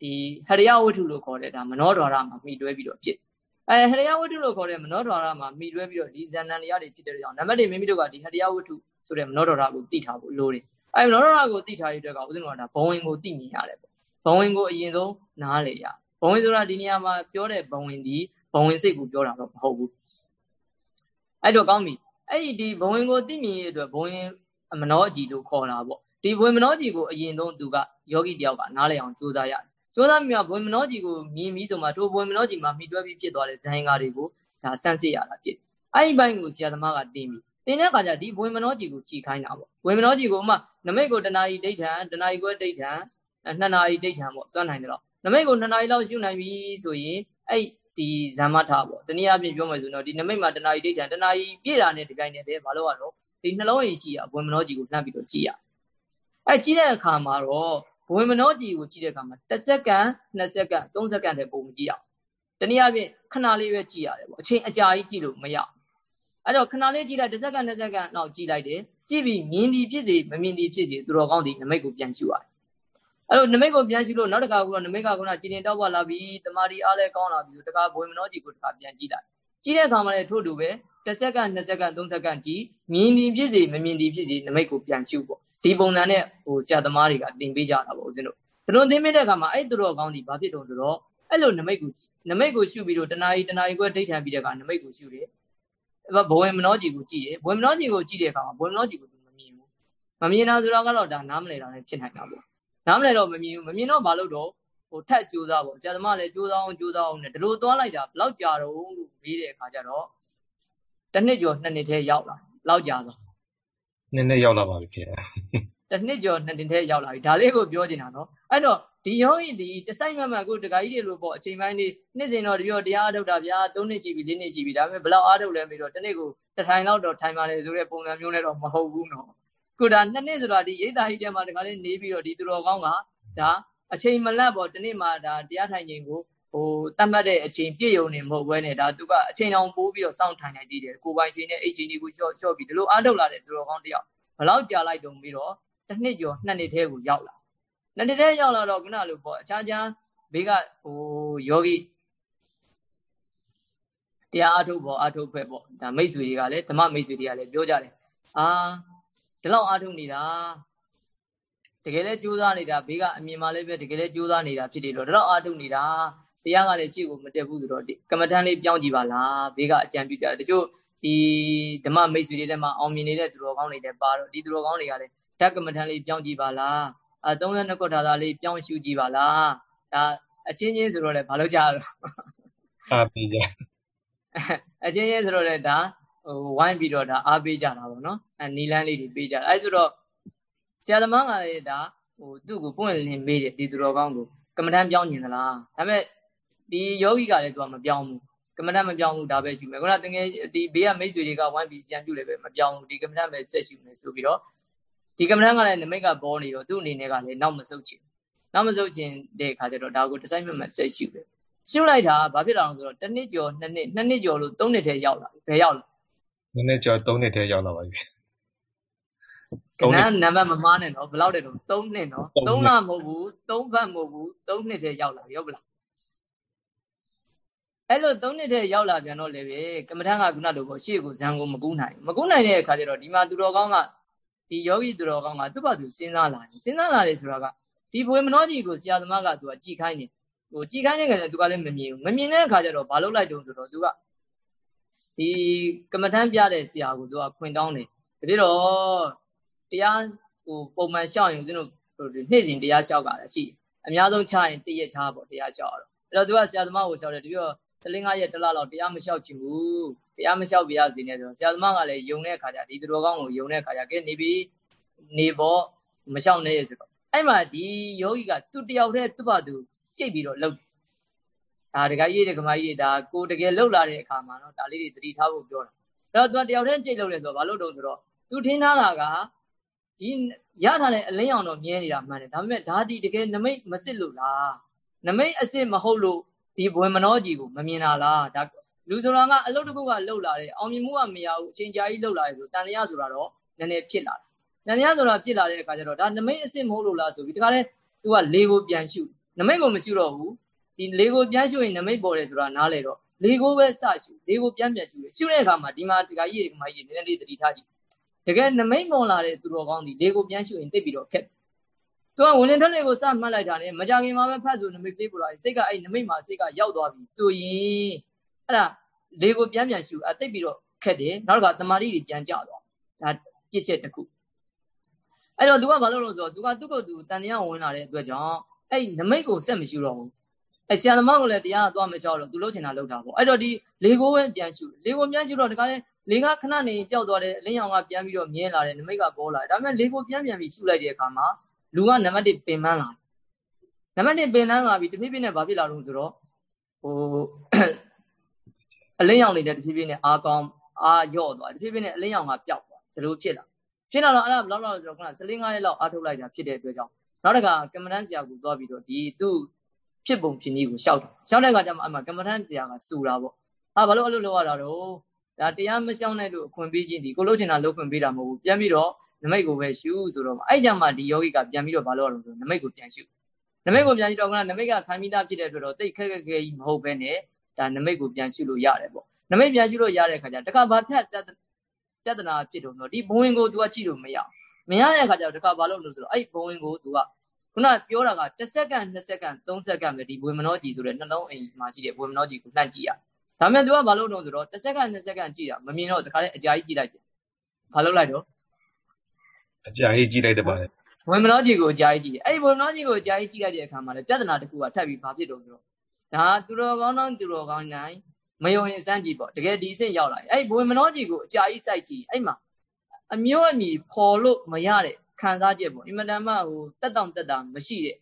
Speaker 1: ဒီဟရိယဝတ္ထုလို့ခေါ်တဲ့ဒါမနောဒွါရမှာမိတွဲပြီးတော့ဖြစ်အဲဟရိယဝတ္ထုလို့ခေါ်တဲ့မနောဒွါရမှာမိတွဲပြီးတော့ဒီဇန်နန်တရားတွေဖြစ်တဲ့ကြောင့်နံပါတ်1မိမိတို့ကဒီဟရိယဝတ္ထုဆိုတဲ့မနောဒွါရကိုသိထားဖို့လိုတယ်အဲမနောဒွါရကိုသိထားရတဲ့ကဦးဇင်းတို့ကဒါဘဝင်ကိုသိမြင်ရတယ်ပေါ့ဘဝင်ကိုအရင်ဆုံးနားလေရ ဘဝင်ဆိုတာဒီနေရာမှာပြောတဲ့ဘဝင်ဒီဘဝင်စိတ်ကိုပြောတာတော့မဟုတ်ဘူးအဲ့တော့ကောင်းပြီအဲ့ဒီဒီဘဝင်ကိုသိမြင်ရတဲ့အတွက်ဘဝင်မနောအကြည်လို့ခေါ်တာပေါ့ဒီဘဝင်မနောကြည်ကိုအရင်ဆုံးသူကယောဂီတယောက်ကနားလည်အောင်ကြိုးစားရတယ်ကြိုးစားမိမှာဘဝင်မနောကြည်ကိုမြင်ပြီးဆိုမှထိုဘဝင်မနောကြည်မှာမိတွဲပြီးဖြစ်သွားတဲ့ဇိုင်းကားတွေကိုဒါဆန့်စစ်ရတာဖြစ်အဲ့ဒီဘိုင်းကိုဆရာသမားကတင်ပြီးတင်တဲ့အခါကျဒီဘဝင်မနောကြည်ကိုကြည်ခိုင်းတာပေါ့ဘဝင်မနောကြည်ကိုဥမာနမိတ်ကိုတနာရီဒိဋ္ဌံတနာရီခွဲဒိဋ္ဌံနှစ်နာရီဒိဋ္ဌံပေါ့စွန့်နိုင်တယ်တော့ နမိတ်ကိုနှစ်နာရီလောက်ရှုနိုင်ပြီဆိုရင်အဲ့ဒီဇမ္မထပေါ့တနည်းအားဖြင့်ပြောမယ်ဆိုတော့ဒီနမိတ်မှာတနာရီဒိဋ္ဌံတနာရီပြည့်တာနဲ့ဒီတိုင်းနဲ့တည်းဘာလို့ရတော့ဒီနှလုံးအိမ်ရှိရဘဝင်မနောကြည်ကိုလှမ်းပြီးတော့ကြည်ရအဲကြည့်တဲ့အခါမှာတော့ဘဝင်မနောကြည်ကိုကြည့်တဲ့အခါမှာ1စက္ကန့်2စက္ကန့်3စက္ကန့်တည်းပုံမကြည့်အောင်တနည်းအားဖြင့်ခဏလေးပဲကြည့်ရတယ်ပေါ့အချိန်အကြာကြီးကြည့်လို့မရအဲ့တော့ခဏလေးကြည့်လိုက်1စက္ကန့်2စက္ကန့်နောက်ကြည့်လိုက်တယ်ကြည့်ပြီးမြင်ဒီဖြစ်စေမမြင်ဒီဖြစ်စေသူတော်ကောင်းဒီနမိတ်ကိုပြန်ရှုရတယ် အဲ့တော့နမိတ်ကိုပြန်ရှုလို့နောက်တစ်ခါကနမိတ်ကကကြည်တင်တောက်ပါလာပြီးတမာဒီအားလဲကောင်းလာပြီးတခါဘဝင်မနောကြည်ကိုတခါပြန်ကြည့်လိုက်ကြည့်တဲ့အခါမှာလည်းထို့တူပဲ1စက္ကန့်2စက္ကန့်3စက္ကန့်ကြည့်မြင်ဒီဖြစ်စေမမြင်ဒီဖြစ်စေနမိတ်ကိုပြန်ရှုပေါ့ဒီပုံစံနဲ့ဟိုဆရာသမားတွေကသင်ပေးကြတာပေါ့ဦးဇင်းတို့သူတို့သင်ပေးတဲ့အခါမှာအဲ့သူတို့ကောင်းဒီဘာဖြစ်တုံဆိုတော့အဲ့လိုနမိတ်ကိုနမိတ်ကိုရှုပြီးတော့တနာရီတနာရီခွဲဒိဋ္ဌံပြီးတဲ့အခါနမိတ်ကိုရှုတယ်အဲ့ဘဝင်မနောကြီးကိုကြည့်တယ်ဘဝင်မနောကြီးကိုကြည့်တဲ့အခါမှာဘဝင်မနောကြီးကိုသူမမြင်ဘူးမမြင်တာဆိုတော့ကတော့ဒါနားမလည်တာလည်းဖြစ်နိုင်တာပေါ့ နားမလည်တော့မမြင်ဘူးမမြင်တော့ဘာလို့တော့ဟိုထက်ကြိုးစားပေါ့ဆရာသမားလည်းကြိုးစားအောင်ကြိုးစားအောင်နဲ့ဒီလိုသွားလိုက်တာဘယ်လောက်ကြာတော့လို့မေးတဲ့အခါကျတော့တစ်နှစ်ကျော်နှစ်နှစ်ထဲရောက်လာလောက်ကြာတော့
Speaker 2: နှစ်နှစ်ရောက်လာပါပြီခင်ဗျာ
Speaker 1: တစ်နှစ်ကျော်နှစ်နှစ်ထဲရောက်လာပြီဒါလေးကိုပြောချင်တာနော်အဲ့တော့ဒီယောဂီဒီတစိုက်မမှန်ကိုတခါကြီးတွေလို့ပေါ့အချိန်ပိုင်းလေးနှစ်စဉ်တော့ဒီပြောတရားအထုတ်တာဗျာ၃နှစ်ရှိပြီ၄နှစ်ရှိပြီဒါပေမဲ့ဘယ်လောက်အားထုတ်လဲပြီးတော့တစ်နေ့ကိုတစ်ထိုင်လောက်တော့ထိုင်ပါလေဆိုတဲ့ပုံစံမျိုးနဲ့တော့မဟုတ်ဘူးနော် ကိုဒါနှစ်နှစ်ဆိုတာဒီရိတ်သားကြီးတဲမှာတခါလေးနေပြီးတော့ဒီသူတော်ကောင်းကဒါအချိန်မလတ်ပေါ့ဒီနေ့မှာဒါတရားထိုင်ခြင်းကိုဟိုတတ်မှတ်တဲ့အချိန်ပြည့်ုံနေမဟုတ်ဘဲနဲ့ဒါသူကအချိန်အောင်ပိုးပြီးတော့စောင့်ထိုင်နိုင်သေးတယ်ကိုပိုင်ချိန်နဲ့အိတ်ချိန်တွေကိုရှော့ရှော့ပြီးဒီလိုအားထုတ်လာတဲ့သူတော်ကောင်းတယောက်ဘယ်လောက်ကြာလိုက်တုံပြီးတော့တစ်နှစ်ကျော်နှစ်နှစ်ထဲကိုရောက်လာနှစ်နှစ်ထဲရောက်လာတော့ခုနလိုပေါ့အခြားခြားဘေးကဟိုယောဂီတရားအထုတ်ပေါ်အထုတ်ဖက်ပေါ့ဒါမိတ်ဆွေတွေကလည်းဓမ္မမိတ်ဆွေတွေကလည်းပြောကြတယ်အာ ဒီလောက်အထုတ်နေတာတကယ်လဲကြိုးစားနေတာဘေးကအမြင်မှလည်းပဲတကယ်လဲကြိုးစားနေတာဖြစ်တယ်လို့ဒီလောက်အထုတ်နေတာတရားကလည်းရှေ့ကိုမတက်ဘူးဆိုတော့ကမ္မထန်လေးပြောင်းကြည့်ပါလားဘေးကအကြံပြုကြတယ်တချို့ဒီဓမ္မမိတ်ဆွေတွေထဲမှာအောင်မြင်နေတဲ့သူတော်ကောင်းတွေလည်းပါတော့ဒီသူတော်ကောင်းတွေကလည်းဓကမ္မထန်လေးပြောင်းကြည့်ပါလားအဲ32ခုထာသာလေးပြောင်းရှုကြည့်ပါလားဒါအချင်းချင်းဆိုတော့လည်းဘာလို့ကြားတော့
Speaker 2: အားပေးကြ
Speaker 1: အချင်းချင်းဆိုတော့လည်းဒါ ဟိုဝိုင်းပြီးတော့ဒါအားပေးကြတာပေါ့နော်အဲနီလန်းလေးတွေပေးကြတာအဲဆိုတော့ဆရာသမားကလည်းဒါဟိုသူ့ကိုပွင့်လင်းမေးတယ်ဒီသူတော်ကောင်းကိုကမ္မထန်ပြောင်းညင်သလားဒါပေမဲ့ဒီယောဂီကလည်းသူကမပြောင်းဘူးကမ္မထမပြောင်းဘူးဒါပဲရှိမယ်ခုနတကယ်ဒီဘေးကမိတ်ဆွေတွေကဝိုင်းပြီးကြံပြုလည်းပဲမပြောင်းဘူးဒီကမ္မထပဲဆက်ရှိမယ်ဆိုပြီးတော့ဒီကမ္မထကလည်းနမိတ်ကပေါ်နေတော့သူ့အနေနဲ့ကလည်းနောက်မဆုတ်ချင်နောက်မဆုတ်ချင်တဲ့အခါကျတော့ဒါကိုဒီဇိုင်းမှမှဆက်ရှိတယ်ရှုလိုက်တာဘာဖြစ်တာလဲဆိုတော့တစ်နှစ်ကျော်နှစ်နှစ်နှစ်နှစ်ကျော်လို့သုံးနှစ်ထဲရောက်လာဘယ်ရောက်လာ
Speaker 2: နှစ်နှစ်ကျော်သုံးနှစ်ထဲရောက်လာပါပြီ
Speaker 1: ကနန်းနံပါတ်မမားနဲ့နော်ဘယ်လောက်တဲ့တော့3နှစ်နော်3လမဟုတ်ဘူး3ဘတ်မဟုတ်ဘူး3နှစ်ထဲရောက်လာရောဗလားအဲ့လိုသုံးနှစ်ထဲရောက်လာပြန်တော့လေပဲကမ္မထံကခုနလိုပေါ့ရှေ့ကိုဇံကိုမကူးနိုင်မကူးနိုင်တဲ့အခါကျတော့ဒီမှာသူတော်ကောင်းကဒီယောဂီသူတော်ကောင်းကသူ့ဘာသူစဉ်းစားလာတယ်စဉ်းစားလာတယ်ဆိုတာကဒီဘွေမနောကြီးကိုဆရာသမားကသူကကြည်ခိုင်းတယ်ဟိုကြည်ခိုင်းတဲ့ခါကျသူကလည်းမမြင်ဘူးမမြင်တဲ့အခါကျတော့ဘာလုပ်လိုက်တုံးဆိုတော့သူက ဒီကမ္မထံပြတဲ့ဆရာကိုသူကခွင်တောင်းတယ်ဒါပြတော့တရားဟိုပုံမှန်ရှောက်ရင်ဦးဇင်းတို့ဟိုနေ့စဉ်တရားရှောက်တာရှိအများဆုံးချရင်တရက်ချပေါ့တရားရှောက်ရတော့အဲ့တော့သူကဆရာသမားကိုရှောက်တယ်တပြတော့တလင်းငါးရက်တလလောက်တရားမလျှောက်ချင်ဘူးတရားမလျှောက်ပြရစီနဲ့ဆိုတော့ဆရာသမားကလည်းယုံတဲ့ခါကျဒီသူတော်ကောင်းကိုယုံတဲ့ခါကျကဲနေပြီးနေဖို့မလျှောက်နဲ့ဆိုတော့အဲ့မှာဒီယောဂီကသူတယောက်တည်းသူ့ဘာသူကြိတ်ပြီးတော့လှုပ် ဒါတကကြီးတကမကြီးဒါကိုတကယ်လှုပ်လာတဲ့အခါမှာနော်ဒါလေးတွေသတိထားဖို့ပြောတာအဲ့တော့သူတယောက်တည်းကြိတ်လှုပ်တယ်ဆိုတော့ဘာလို့တုံးဆိုတော့သူထင်းထားတာကဒီရထားတဲ့အလင်းအောင်တော့မြဲနေတာမှန်တယ်ဒါပေမဲ့ဒါဒီတကယ်နမိတ်မစစ်လို့လားနမိတ်အစစ်မဟုတ်လို့ဒီဘွယ်မနှောကြီးကိုမမြင်တာလားဒါလူဆိုတာကအလုပ်တစ်ခုကလှုပ်လာတယ်အောင်မြင်မှုကမရဘူးအချိန်ကြာကြီးလှုပ်လာတယ်ဆိုတန်လျာဆိုတာတော့နည်းနည်းဖြစ်လာတယ်တန်လျာဆိုတာဖြစ်လာတဲ့အခါကျတော့ဒါနမိတ်အစစ်မဟုတ်လို့လားဆိုပြီးဒီကလည်း तू ကလေကိုပြန်ရှုနမိတ်ကိုမရှုတော့ဘူး ဒီလေကိုပြန်ရှုရင်နမိတ်ပေါ်တယ်ဆိုတာနားလေတော့လေကိုပဲစရှုလေကိုပြန်ပြန်ရှုတယ်ရှုတဲ့အခါမှာဒီမှာဒီကကြီးဒီကမကြီးနည်းနည်းလေးသတိထားကြည့်တကယ်နမိတ်ပေါ်လာတဲ့သူတော်ကောင်းဒီလေကိုပြန်ရှုရင်တိတ်ပြီးတော့ခက်သူကဝင်လင်ထွက်လေကိုစမှတ်လိုက်တာနဲ့မကြခင်မှာပဲဖတ်ဆိုနမိတ်ပေးပေါ်လာစိတ်ကအဲ့နမိတ်မှာစိတ်ကရောက်သွားပြီဆိုရင်အဲ့ဒါလေကိုပြန်ပြန်ရှူအသိပြီးတော့ခက်တယ်နောက်တစ်ခါတမာတိတွေပြန်ကြသွားဒါပြစ်ချက်တစ်ခုအဲ့တော့သူကဘာလို့လို့ဆိုတော့သူကသူ့ကိုယ်သူတန်တရားဝင်လာတဲ့အတွက်ကြောင့်အဲ့နမိတ်ကိုစက်မရှူတော့ဘူး အဲ့ဆရာသမားကလည်းတရားသွားမလျှောက်တော့သူလှုပ်ချင်တာလှုပ်တာပေါ့အဲ့တော့ဒီလေကိုပဲပြန်ရှူလေကိုပြန်ရှူတော့ဒီကလည်းလေကခဏနေပျောက်သွားတယ်အလင်းရောင်ကပြန်ပြီးတော့မြဲလာတယ်နမိတ်ကပေါ်လာတယ်ဒါပေမဲ့လေကိုပြန်ပြန်ပြီးရှူလိုက်တဲ့အခါမှာလူကနံပါတ်1ပင်ပန်းလာနံပါတ်1ပင်ပန်းလာပြီတဖြည်းဖြည်းနဲ့ဘာဖြစ်လာလို့ဆိုတော့ဟိုအလင်းရောင်နေတဲ့တဖြည်းဖြည်းနဲ့အာကောင်းအာရော့သွားတဖြည်းဖြည်းနဲ့အလင်းရောင်ကပျောက်သွားဒီလိုဖြစ်လာဖြစ်လာတော့အဲ့ဒါဘယ်လောက်လောက်ဆိုတော့ခဏ14 5ရက်လောက်အားထုတ်လိုက်တာဖြစ်တဲ့အတွက်ကြောင့်နောက်တစ်ခါကမ္မဋ္ဌာန်းဆရာကိုသွားပြီးတော့ဒီသူ့ ဖြစ်ပုံဖြစ်နည်းကိုရှောက်တယ်ရှောက်တဲ့အခါကျမှအမှကမ္မဋ္ဌာန်းတရားကစူတာပေါ့ဟာဘာလို့အဲ့လိုလုပ်ရတာတော့ဒါတရားမရှောက်တဲ့လို့အခွင့်ပေးခြင်းဒီကိုလို့ချင်တာလုပ်ခွင့်ပေးတာမဟုတ်ဘူးပြန်ပြီးတော့နမိတ်ကိုပဲရှုဆိုတော့အဲ့ကြမှာဒီယောဂီကပြန်ပြီးတော့ဘာလို့ရအောင်ဆိုနမိတ်ကိုပြန်ရှုနမိတ်ကိုပြန်ရှုတော့ကနမိတ်ကခံပြီးသားဖြစ်တဲ့အတွက်တော့တိတ်ခက်ခက်ခဲကြီးမဟုတ်ဘဲနဲ့ဒါနမိတ်ကိုပြန်ရှုလို့ရတယ်ပေါ့နမိတ်ပြန်ရှုလို့ရတဲ့အခါကျတခါဘာထက်ပြဿနာဖြစ်တော့ဒီဘဝင်ကို तू ကကြည့်လို့မရအောင်မရတဲ့အခါကျတော့တခါဘာလို့လို့ဆိုတော့အဲ့ဘဝင်ကို तू က ခုနပြောတာက1စက္ကန့်2စက္ကန့်3စက္ကန့်ပဲဒီဘဝင်မနောကြီးဆိုတဲ့နှလုံးအိမ်မှာရှိတဲ့ဘဝင်မနောကြီးကိုလှမ်းကြည့်ရဒါမှမဟုတ် तू ကဘာလို့လို့ဆိုတော့1စက္ကန့်2စက္ကန့်ကြည့်တာမမြင်တော့တခါလေအကြာကြီးကြည့်လိုက်တယ်ဘာလို့လိုက်တော့
Speaker 2: အကြာကြီးကြည့်လိုက်တယ်ပါလေ
Speaker 1: ဝေမနောကြီးကိုအကြာကြီးကြည့်တယ်အဲ့ဒီဝေမနောကြီးကိုအကြာကြီးကြည့်လိုက်တဲ့အခါမှာလေပြဿနာတစ်ခုကထပ်ပြီးဘာဖြစ်တော့ဆိုတော့ဒါသူတော်ကောင်းတော့သူတော်ကောင်းနိုင်မယုံရင်စမ်းကြည့်ပေါ့တကယ်ဒီအဆင့်ရောက်လာအဲ့ဒီဝေမနောကြီးကိုအကြာကြီးစိုက်ကြည့်အဲ့မှာအမျိုးအမည်ပေါ်လို့မရတဲ့ ခံစားချက်ပေါ့အင်မတန်မှဟိုတက်တောင့်တက်တာမရှိတဲ့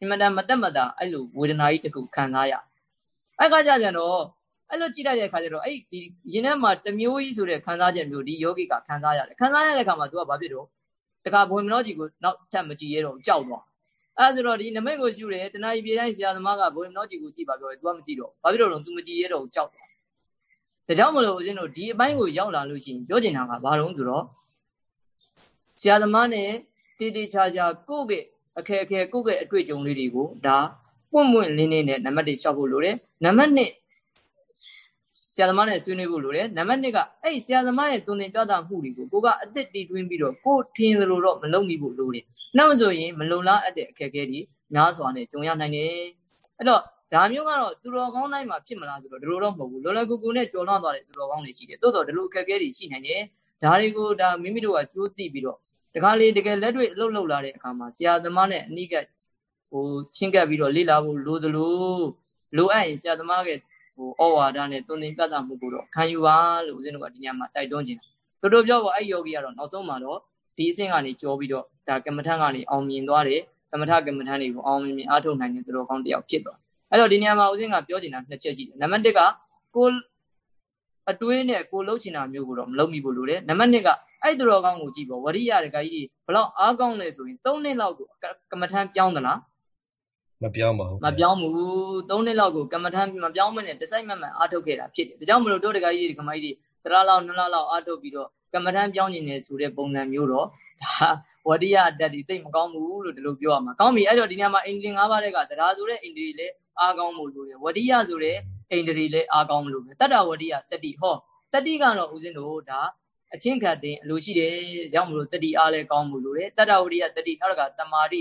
Speaker 1: အင်မတန်မတက်မတာအဲ့လိုဝေဒနာကြီးတစ်ခုခံစားရအဲ့ကကြပြန်တော့အဲ့လိုကြည့်လိုက်တဲ့အခါကျတော့အဲ့ဒီရင်ထဲမှာတမျိုးကြီးဆိုတဲ့ခံစားချက်မျိုးဒီယောဂိကခံစားရတယ်ခံစားရတဲ့အခါမှာ तू ကဘာဖြစ်တော့တခါဘွေမနောကြီးကိုနောက်ထပ်မကြည့်ရတော့ကြောက်သွားအဲ့ဆိုတော့ဒီနမိတ်ကိုရှုတယ်တဏှာကြီးပြေတိုင်းဆရာသမားကဘွေမနောကြီးကိုကြည့်ပါပြောတယ် तू ကမကြည့်တော့ဘာဖြစ်လို့လဲ तू မကြည့်ရတော့ကြောက်သွားဒါကြောင့်မလို့ဦးဇင်းတို့ဒီအပိုင်းကိုရောက်လာလို့ရှိရင်ပြောချင်တာကဘာလို့ဆိုတော့ ဆရာသမားနဲ့တည်တည်ချာချာကိုယ့်ရဲ့အခက်အခဲကိုယ့်ရဲ့အတွေ့အကြုံလေးတွေကိုဒါပွင့်ပွင့်လင်းလင်းနဲ့နံပါတ်1ရှောက်ဖို့လိုတယ်နံပါတ်2ဆရာသမားနဲ့ဆွေးနွေးဖို့လိုတယ်နံပါတ်2ကအဲ့ဆရာသမားရဲ့တုံသင်ပြတာမှုတွေကိုကိုကအစ်စ်တီတွင်းပြီးတော့ကိုထင်သလိုတော့မလုပ်မိဖို့လိုတယ်နောက်ဆိုရင်မလုံလားအပ်တဲ့အခက်အခဲတွေများစွာနဲ့ကြုံရနိုင်တယ်အဲ့တော့ဒါမျိုးကတော့သူတော်ကောင်းတိုင်းမှာဖြစ်မလားဆိုတော့ဒီလိုတော့မဟုတ်ဘူးလောလောကူကူနဲ့ကြော်လွှမ်းသွားတဲ့သူတော်ကောင်းတွေရှိတယ်သို့တော့ဒီလိုအခက်အခဲတွေရှိနိုင်တယ်ဒါတွေကိုဒါမိမိတို့ကကြိုးသိပြီးတော့တ ခါလေတကယ်လက်တွေ့လှုပ်လှုပ်လာတဲ့အခါမှာဆရာသမားနဲ့အနိကဟိုချင်းကပ်ပြီးတော့လေ့လာဖို့လိုသလိုလိုအပ်ရင်ဆရာသမားကဟိုဩဝါဒနဲ့သွန်သင်ပြသမှုကိုတော့ခံယူပါလို့ဦးဇင်းတို့ကဒီညမှာတိုက်တွန်းခြင်းတို့တို့ပြောပေါ့အဲ့ယောဂီကတော့နောက်ဆုံးမှာတော့ဒီအဆင့်ကနေကြောပြီးတော့ဒါကမ္မထန်ကနေအောင်မြင်သွားတယ်ကမ္မထကမ္မထန်တွေကိုအောင်မြင်မြင်အားထုတ်နိုင်တဲ့သူတော်ကောင်းတယောက်ဖြစ်သွားအဲ့တော့ဒီညမှာဦးဇင်းကပြောချင်တာနှစ်ချက်ရှိတယ်နံပါတ်1ကကို အတွင်းနဲ့ကိုလှုပ်ချင်တာမျိုးကိုတော့မလုပ်မိဘူးလို့တယ်နံပါတ်2ကအဲ့သူတော်ကောင်းကိုကြည့်ပေါ့ဝရိယတကကြီးဘလောက်အားကောင်းလဲဆိုရင်3နှစ်လောက်ကိုကမ္မထန်ပြောင်းသလား
Speaker 2: မပြောင်းပါဘူး
Speaker 1: မပြောင်းဘူး3နှစ်လောက်ကိုကမ္မထန်မပြောင်းမနဲ့တစိုက်မမှန်အားထုတ်ခဲ့တာဖြစ်တယ်ဒါကြောင့်မလို့တို့တကကြီးဒီကမကြီးတွေတလားလောက်နှစ်လားလောက်အားထုတ်ပြီးတော့ကမ္မထန်ပြောင်းနေတယ်ဆိုတဲ့ပုံစံမျိုးတော့ဒါဝရိယအတက်ဒီသိမကောင်းဘူးလို့ဒီလိုပြောရမှာကောင်းပြီအဲ့တော့ဒီညမှာအင်္ဂလိပ်၅ပါးတဲ့ကတရားဆိုတဲ့အိန္ဒြေလည်းအားကောင်းမှုလို့ရဝရိယဆိုတဲ့ အိန္ဒြေလည်းအားကောင်းလို့ပဲတတ္တဝရိယတတိဟောတတိကတော့ဦးဇင်းတို့ဒါအချင်းခတ်တဲ့အလိုရှိတယ်ကြောင့်မလို့တတိအားလည်းကောင်းမှုလို့တယ်တတ္တဝရိယတတိနောက်ကတမာတိ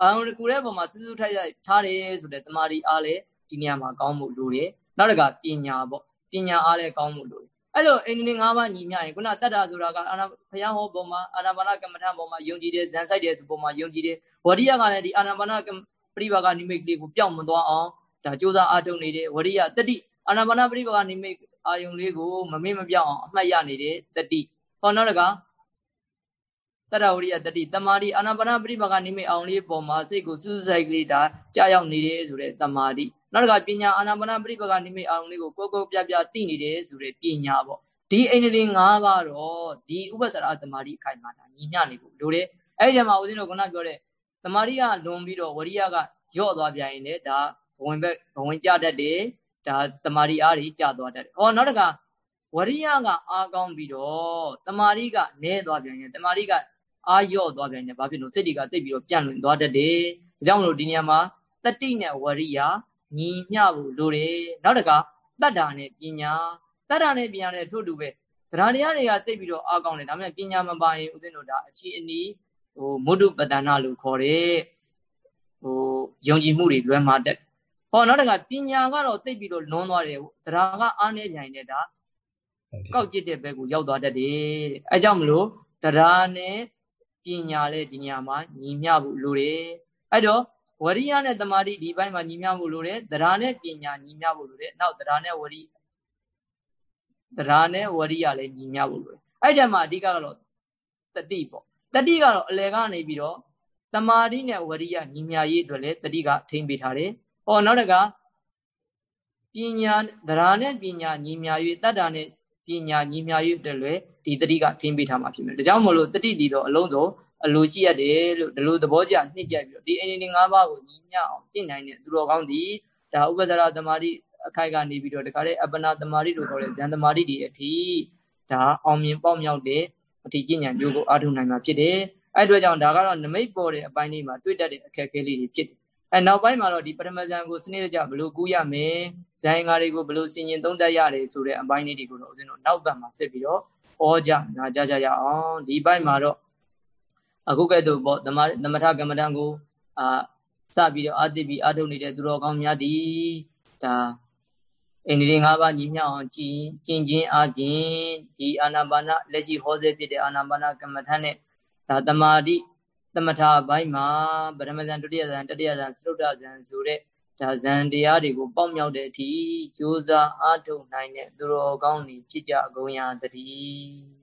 Speaker 1: အာရုံကူတဲ့ပုံမှာစူးစူးထိုက်ထားတယ်ဆိုတဲ့တမာတိအားလည်းဒီနေရာမှာကောင်းမှုလို့တယ်နောက်ကပညာပေါ့ပညာအားလည်းကောင်းမှုလို့အဲ့လိုအိန္ဒိ၅ပါးညီမျှရင်ခုနတတ္တာဆိုတာကအာနာဘုရားဟောပုံမှာအာနာပါနကမ္မထံပုံမှာယုံကြည်တယ်ဇန်ဆိုင်တယ်ဆိုပုံမှာယုံကြည်တယ်ဝရိယကလည်းဒီအာနာပါနပရိပါကနိမိတ်ကလေးကိုပြောင်းမသွားအောင် ဒါကြိုးစားအားထုတ်နေတယ်ဝရိယတတိအာနာပါနပရိပါကနိမိတ်အာယုံလေးကိုမမေ့မပြောင်းအောင်အမှတ်ရနေတယ်တတိဟောနောက်တကတရဝရိယတတိတမာတိအာနာပါနပရိပါကနိမိတ်အောင်လေးပေါ်မှာစိတ်ကိုစူးစိုက်ကလေးဒါကြာရောက်နေတယ်ဆိုတဲ့တမာတိနောက်တကပညာအာနာပါနပရိပါကနိမိတ်အောင်လေးကိုကိုကိုပြပြသိနေတယ်ဆိုတဲ့ပညာပေါ့ဒီအိန္ဒြေ၅ပါးတော့ဒီဥပ္ပစရတမာတိအခိုင်မှာဒါညီမျှနေဖို့လိုတယ်အဲ့ဒီမှာဦးဇင်းတို့ခုနပြောတဲ့တမာတိကလွန်ပြီးတော့ဝရိယကယော့သွားပြန်ရင်လည်းဒါဘ ဝင်ဘက်ဘဝင်ကြတတ်တယ်ဒါတမာတိအားကြီးကြသွားတတ်တယ်။ဟောနောက်တကဝရိယကအားကောင်းပြီးတော့တမာတိကနည်းသွားပြန်ရင်တမာတိကအားယော့သွားပြန်ရင်ဘာဖြစ်လို့စိတ်တွေကတိတ်ပြီးတော့ပြန့်လွင်သွားတတ်တယ်။ဒါကြောင့်မလို့ဒီနေရာမှာတတိနဲ့ဝရိယညီမျှဖို့လိုတယ်။နောက်တကတတ္တာနဲ့ပညာတတ္တာနဲ့ပညာနဲ့ထို့တူပဲတရားတရားတွေကတိတ်ပြီးတော့အားကောင်းတယ်ဒါပေမဲ့ပညာမပါရင်ဦးဇင်းတို့ဒါအခြေအနီးဟိုမုဒ္ဒပတ္တနာလို့ခေါ်တယ်ဟိုယုံကြည်မှုတွေလွယ်မှာတက် ဟောနောက်တကပညာကတော့သိပြီးတော့လွန်သွားတယ်တရားကအားနေပြန်နေဒါကောက်ကျစ်တဲ့ဘက်ကိုရောက်သွားတတ်တယ်အဲကြောင့်မလို့တရားနဲ့ပညာလည်းဒီညမှာညီမျှဖို့လိုတယ်အဲ့တော့ဝရိယနဲ့တမာတိဒီဘက်မှာညီမျှဖို့လိုတယ်တရားနဲ့ပညာညီမျှဖို့လိုတယ်နောက်တရားနဲ့ဝရိတရားနဲ့ဝရိယလည်းညီမျှဖို့လိုတယ်အဲ့ဒီမှာအဓိကကတော့တတိပေါ့တတိကတော့အလယ်ကနေပြီးတော့တမာတိနဲ့ဝရိယညီမျှရေးအတွက်လည်းတတိကထိမ့်ပေးထားတယ်။ ဟောနောက်တကပညာသရာနဲ့ပညာညီမျှ၍တတ္တာနဲ့ပညာညီမျှ၍အတွက်လည်းဒီတတိကထိမ့်ပေးထားမှာဖြစ်မယ်။ဒါကြောင့်မလို့တတိတီတော့အလုံးစုံအလိုရှိရတယ်လို့ဒီလိုသဘောကျနှစ်ကြပြီးတော့ဒီအင်းဒီ၅ပါးကိုညီမျှအောင်ကျင့်နိုင်တဲ့သူတော်ကောင်းဒီဒါဥပ္ပဇ္ဇရာသမာဓိအခိုက်ကနေပြီးတော့တခါလေအပနာသမာဓိလို့ခေါ်တဲ့ဇန်သမာဓိတွေအထိဒါအောင်မြင်ပေါက်မြောက်တဲ့အထိကျင့်ဉာဏ်မျိုးကိုအားထုတ်နိုင်မှာဖြစ်တယ်။အဲ့အတွက်ကြောင့်ဒါကတော့နမိတ်ပေါ်တဲ့အပိုင်းလေးမှာတွေ့တတ်တဲ့အခက်အခဲလေးတွေဖြစ်တယ် အဲနောက်ပိုင်းမှာတော့ဒီပထမဇန်ကိုစနစ်တကျဘယ်လိုကူးရမလဲဇန်ငါတွေကိုဘယ်လိုဆင်ញင်သုံးသပ်ရတယ်ဆိုတဲ့အပိုင်းလေးတွေကိုတော့ဦးဇင်းတို့နောက်ပတ်မှာဆက်ပြီးတော့ဩကြနာကြကြရအောင်ဒီပိုင်းမှာတော့အခုကဲ့သို့ပေါ့သမသမထကမ္မဋ္ဌာန်းကိုအာစပြီးတော့အာတိပိအာထုတ်နေတဲ့သူတော်ကောင်းများသည်ဒါအိန္ဒိယ၅ပါးညီမျှအောင်ကျင့်ကျင့်ချင်းအားဖြင့်ဒီအာနာပါနလက်ရှိဟောစေဖြစ်တဲ့အာနာပါနကမ္မဋ္ဌာန်းနဲ့ဒါတမာတိ သမထဘိုင်းမှာပရမဇန်ဒုတိယဇန်တတိယဇန်သုဒ္ဓဇန်ဆိုတဲ့ဒါဇန်တရားတွေကိုပေါက်မြောက်တဲ့အထိကြိုးစားအားထုတ်နိုင်တဲ့သူတော်ကောင်းတွေဖြစ်ကြကုန်ရသတည်း